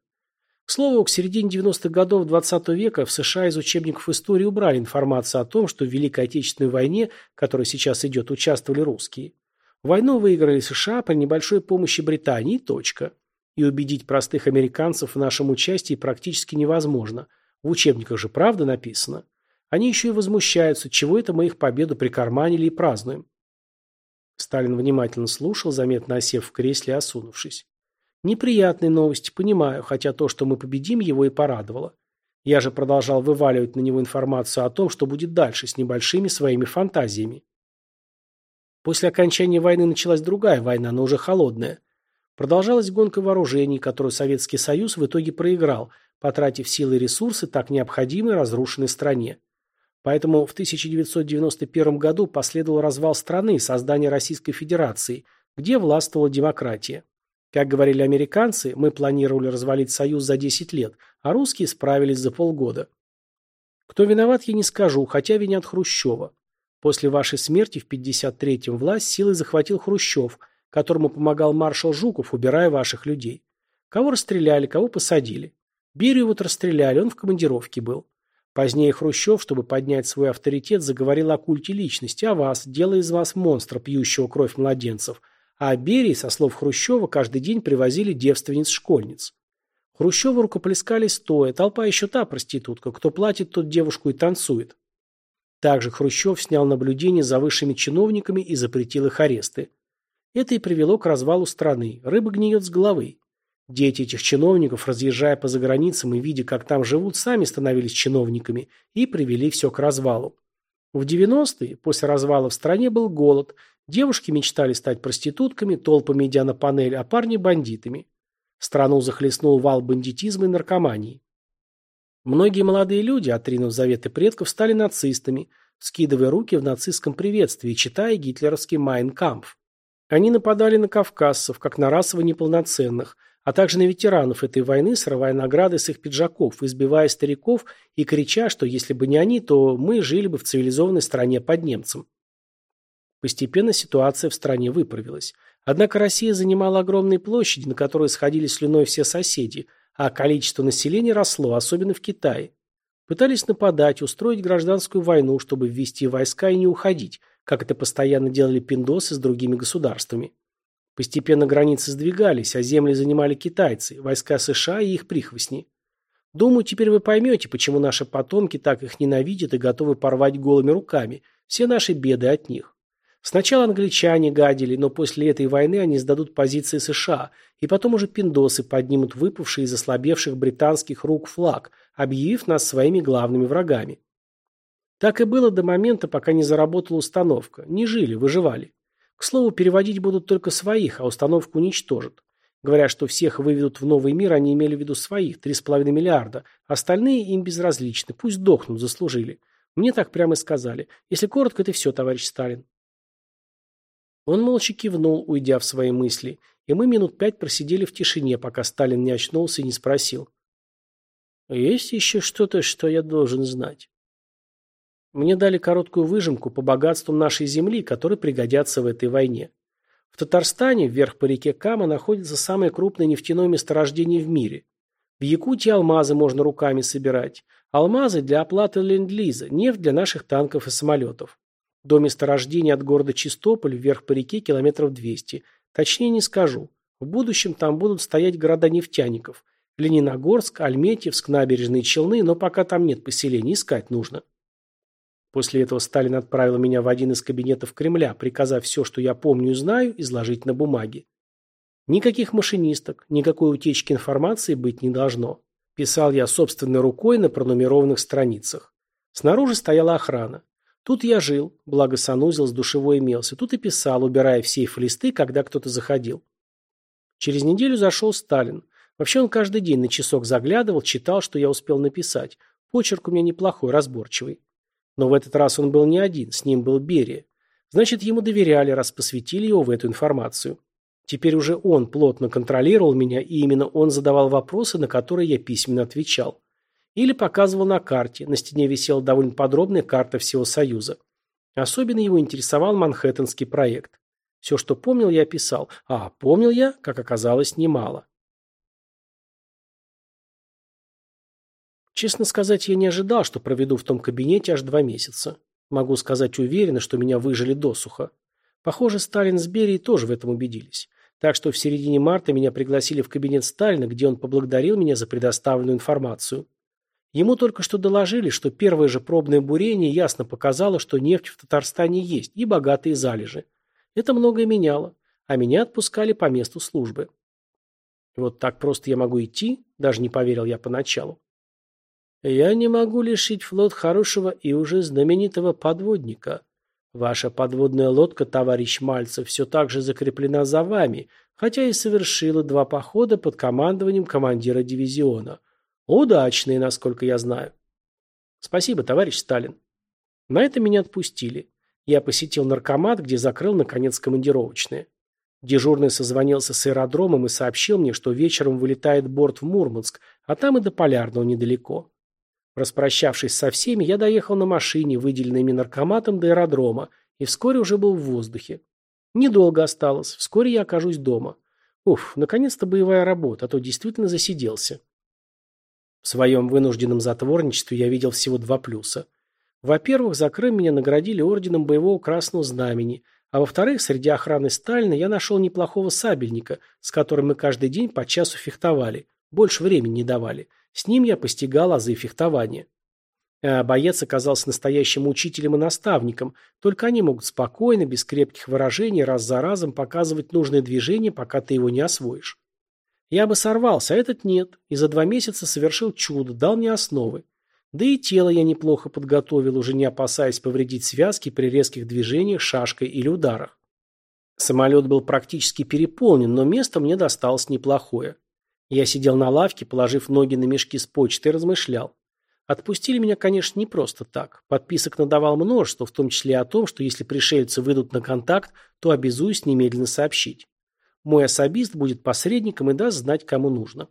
[SPEAKER 1] К слову, к середине 90-х годов XX -го века в США из учебников истории убрали информацию о том, что в Великой Отечественной войне, которая сейчас идет, участвовали русские. Войну выиграли США при небольшой помощи Британии, точка. И убедить простых американцев в нашем участии практически невозможно. В учебниках же правда написано. Они еще и возмущаются, чего это мы их победу прикарманили и празднуем. Сталин внимательно слушал, заметно осев в кресле осунувшись. Неприятные новости, понимаю, хотя то, что мы победим, его и порадовало. Я же продолжал вываливать на него информацию о том, что будет дальше с небольшими своими фантазиями. После окончания войны началась другая война, но уже холодная. Продолжалась гонка вооружений, которую Советский Союз в итоге проиграл, потратив силы и ресурсы, так необходимые разрушенной стране. Поэтому в 1991 году последовал развал страны и создание Российской Федерации, где властвовала демократия. Как говорили американцы, мы планировали развалить Союз за 10 лет, а русские справились за полгода. Кто виноват, я не скажу, хотя винят Хрущева. После вашей смерти в 53-м власть силой захватил Хрущев, которому помогал маршал Жуков, убирая ваших людей. Кого расстреляли, кого посадили. Берию вот расстреляли, он в командировке был. Позднее Хрущев, чтобы поднять свой авторитет, заговорил о культе личности, о вас, делая из вас монстра, пьющего кровь младенцев. А Берии, со слов Хрущева, каждый день привозили девственниц-школьниц. Хрущеву рукоплескали стоя, толпа еще та проститутка, кто платит, тот девушку и танцует. Также Хрущев снял наблюдение за высшими чиновниками и запретил их аресты. Это и привело к развалу страны. Рыба гниет с головы. Дети этих чиновников, разъезжая по заграницам и видя, как там живут, сами становились чиновниками и привели все к развалу. В 90-е, после развала в стране, был голод. Девушки мечтали стать проститутками, толпами идя на панель, а парни – бандитами. Страну захлестнул вал бандитизма и наркомании. Многие молодые люди, отринув заветы предков, стали нацистами, скидывая руки в нацистском приветствии, читая гитлеровский «Майнкампф». Они нападали на кавказцев, как на расово неполноценных, а также на ветеранов этой войны, срывая награды с их пиджаков, избивая стариков и крича, что если бы не они, то мы жили бы в цивилизованной стране под немцем. Постепенно ситуация в стране выправилась. Однако Россия занимала огромные площади, на которые сходили слюной все соседи, а количество населения росло, особенно в Китае. Пытались нападать, устроить гражданскую войну, чтобы ввести войска и не уходить, как это постоянно делали пиндосы с другими государствами. Постепенно границы сдвигались, а земли занимали китайцы, войска США и их прихвостни. Думаю, теперь вы поймете, почему наши потомки так их ненавидят и готовы порвать голыми руками. Все наши беды от них. Сначала англичане гадили, но после этой войны они сдадут позиции США, и потом уже пиндосы поднимут выпавший из ослабевших британских рук флаг, объявив нас своими главными врагами. Так и было до момента, пока не заработала установка. Не жили, выживали. К слову, переводить будут только своих, а установку уничтожат. Говорят, что всех выведут в новый мир, они имели в виду своих, 3,5 миллиарда. Остальные им безразличны, пусть дохнут, заслужили. Мне так прямо и сказали. Если коротко, это все, товарищ Сталин. Он молча кивнул, уйдя в свои мысли, и мы минут пять просидели в тишине, пока Сталин не очнулся и не спросил. «Есть еще что-то, что я должен знать?» Мне дали короткую выжимку по богатствам нашей земли, которые пригодятся в этой войне. В Татарстане, вверх по реке Кама, находится самое крупное нефтяное месторождение в мире. В Якутии алмазы можно руками собирать. Алмазы для оплаты ленд-лиза, нефть для наших танков и самолетов. До месторождения от города Чистополь вверх по реке километров 200. Точнее не скажу. В будущем там будут стоять города нефтяников. Лениногорск, Альметьевск, набережные Челны, но пока там нет поселений, искать нужно. После этого Сталин отправил меня в один из кабинетов Кремля, приказав все, что я помню и знаю, изложить на бумаге. Никаких машинисток, никакой утечки информации быть не должно. Писал я собственной рукой на пронумерованных страницах. Снаружи стояла охрана. Тут я жил, благо санузел с душевой имелся. Тут и писал, убирая в сейф когда кто-то заходил. Через неделю зашел Сталин. Вообще он каждый день на часок заглядывал, читал, что я успел написать. Почерк у меня неплохой, разборчивый. Но в этот раз он был не один, с ним был Берия. Значит, ему доверяли, раз посвятили его в эту информацию. Теперь уже он плотно контролировал меня, и именно он задавал вопросы, на которые я письменно отвечал. Или показывал на карте. На стене висела довольно подробная карта всего Союза. Особенно его интересовал Манхэттенский проект. Все, что помнил, я писал. А помнил я, как оказалось, немало. Честно сказать, я не ожидал, что проведу в том кабинете аж два месяца. Могу сказать уверенно, что меня выжили досуха. Похоже, Сталин с Берией тоже в этом убедились. Так что в середине марта меня пригласили в кабинет Сталина, где он поблагодарил меня за предоставленную информацию. Ему только что доложили, что первое же пробное бурение ясно показало, что нефть в Татарстане есть и богатые залежи. Это многое меняло, а меня отпускали по месту службы. вот так просто я могу идти, даже не поверил я поначалу. Я не могу лишить флот хорошего и уже знаменитого подводника. Ваша подводная лодка, товарищ Мальцев, все так же закреплена за вами, хотя и совершила два похода под командованием командира дивизиона. Удачные, насколько я знаю. Спасибо, товарищ Сталин. На это меня отпустили. Я посетил наркомат, где закрыл, наконец, командировочные. Дежурный созвонился с аэродромом и сообщил мне, что вечером вылетает борт в Мурманск, а там и до Полярного недалеко. Распрощавшись со всеми, я доехал на машине, выделенной мне наркоматом до аэродрома, и вскоре уже был в воздухе. Недолго осталось, вскоре я окажусь дома. Уф, наконец-то боевая работа, а то действительно засиделся. В своем вынужденном затворничестве я видел всего два плюса. Во-первых, за Крым меня наградили орденом боевого красного знамени, а во-вторых, среди охраны Сталина я нашел неплохого сабельника, с которым мы каждый день по часу фехтовали, больше времени не давали. С ним я постигал азы фехтования. А боец оказался настоящим учителем и наставником, только они могут спокойно, без крепких выражений, раз за разом показывать нужное движение, пока ты его не освоишь. Я бы сорвался, а этот нет, и за два месяца совершил чудо, дал мне основы. Да и тело я неплохо подготовил, уже не опасаясь повредить связки при резких движениях, шашкой или ударах. Самолет был практически переполнен, но место мне досталось неплохое. Я сидел на лавке, положив ноги на мешки с почтой и размышлял. Отпустили меня, конечно, не просто так. Подписок надавал множество, в том числе о том, что если пришельцы выйдут на контакт, то обязуюсь немедленно сообщить. Мой особист будет посредником и даст знать, кому нужно.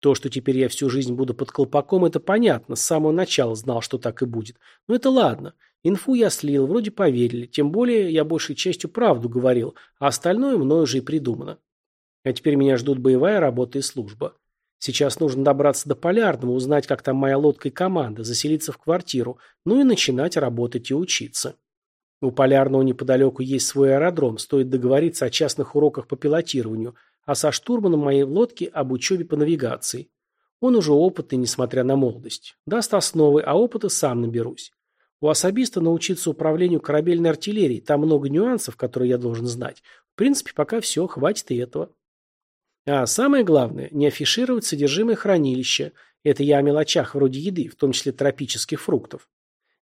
[SPEAKER 1] То, что теперь я всю жизнь буду под колпаком, это понятно, с самого начала знал, что так и будет. Но это ладно. Инфу я слил, вроде поверили, тем более я большей частью правду говорил, а остальное мною уже и придумано. А теперь меня ждут боевая работа и служба. Сейчас нужно добраться до Полярного, узнать, как там моя лодка и команда, заселиться в квартиру, ну и начинать работать и учиться. У Полярного неподалеку есть свой аэродром, стоит договориться о частных уроках по пилотированию, а со штурманом моей лодки об учебе по навигации. Он уже опытный, несмотря на молодость. Даст основы, а опыта сам наберусь. У особиста научиться управлению корабельной артиллерией, там много нюансов, которые я должен знать. В принципе, пока все, хватит и этого. А самое главное, не афишировать содержимое хранилища. Это я о мелочах вроде еды, в том числе тропических фруктов.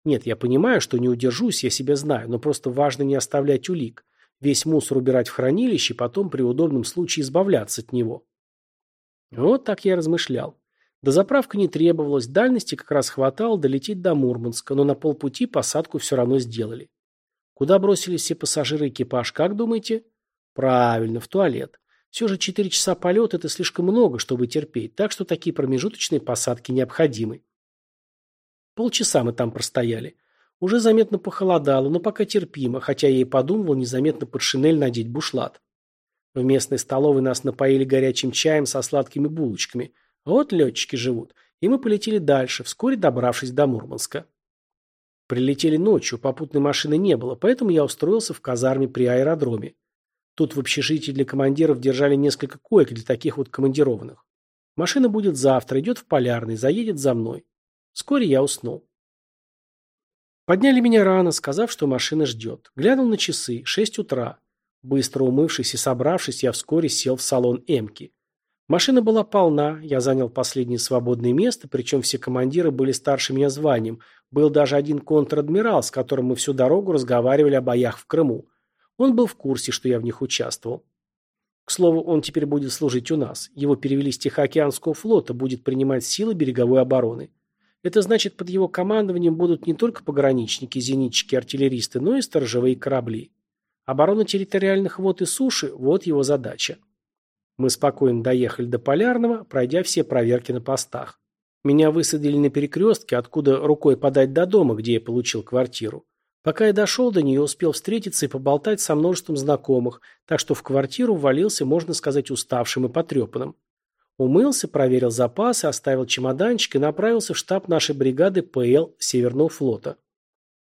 [SPEAKER 1] Нет, я понимаю, что не удержусь, я себя знаю, но просто важно не оставлять улик. Весь мусор убирать в хранилище, потом при удобном случае избавляться от него. Вот так я размышлял. До заправка не требовалось, дальности как раз хватало долететь до Мурманска, но на полпути посадку все равно сделали. Куда бросились все пассажиры экипаж, как думаете? Правильно, в туалет. Все же 4 часа полета – это слишком много, чтобы терпеть, так что такие промежуточные посадки необходимы. Полчаса мы там простояли. Уже заметно похолодало, но пока терпимо, хотя я и подумывал незаметно под шинель надеть бушлат. В местной столовой нас напоили горячим чаем со сладкими булочками. Вот летчики живут. И мы полетели дальше, вскоре добравшись до Мурманска. Прилетели ночью, попутной машины не было, поэтому я устроился в казарме при аэродроме. Тут в общежитии для командиров держали несколько коек для таких вот командированных. Машина будет завтра, идет в полярный, заедет за мной. Вскоре я уснул. Подняли меня рано, сказав, что машина ждет. Глянул на часы, шесть утра. Быстро умывшись и собравшись, я вскоре сел в салон «Эмки». Машина была полна, я занял последнее свободное место, причем все командиры были старше меня званием. Был даже один контр-адмирал, с которым мы всю дорогу разговаривали о боях в Крыму. Он был в курсе, что я в них участвовал. К слову, он теперь будет служить у нас. Его перевели с Тихоокеанского флота, будет принимать силы береговой обороны. Это значит, под его командованием будут не только пограничники, зенитчики, артиллеристы, но и сторожевые корабли. Оборона территориальных вод и суши – вот его задача. Мы спокойно доехали до Полярного, пройдя все проверки на постах. Меня высадили на перекрестке, откуда рукой подать до дома, где я получил квартиру. Пока я дошел до нее, успел встретиться и поболтать со множеством знакомых, так что в квартиру ввалился, можно сказать, уставшим и потрепанным. Умылся, проверил запасы, оставил чемоданчик и направился в штаб нашей бригады ПЛ Северного флота.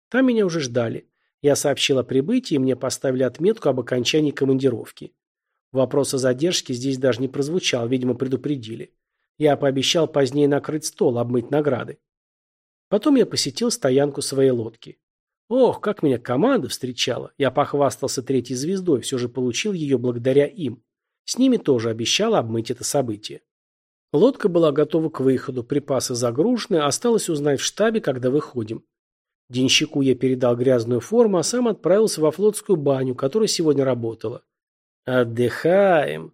[SPEAKER 1] Там меня уже ждали. Я сообщил о прибытии, и мне поставили отметку об окончании командировки. Вопрос о задержке здесь даже не прозвучал, видимо, предупредили. Я пообещал позднее накрыть стол, обмыть награды. Потом я посетил стоянку своей лодки. Ох, как меня команда встречала. Я похвастался третьей звездой, все же получил ее благодаря им. С ними тоже обещал обмыть это событие. Лодка была готова к выходу, припасы загружены, осталось узнать в штабе, когда выходим. Денщику я передал грязную форму, а сам отправился во флотскую баню, которая сегодня работала. Отдыхаем.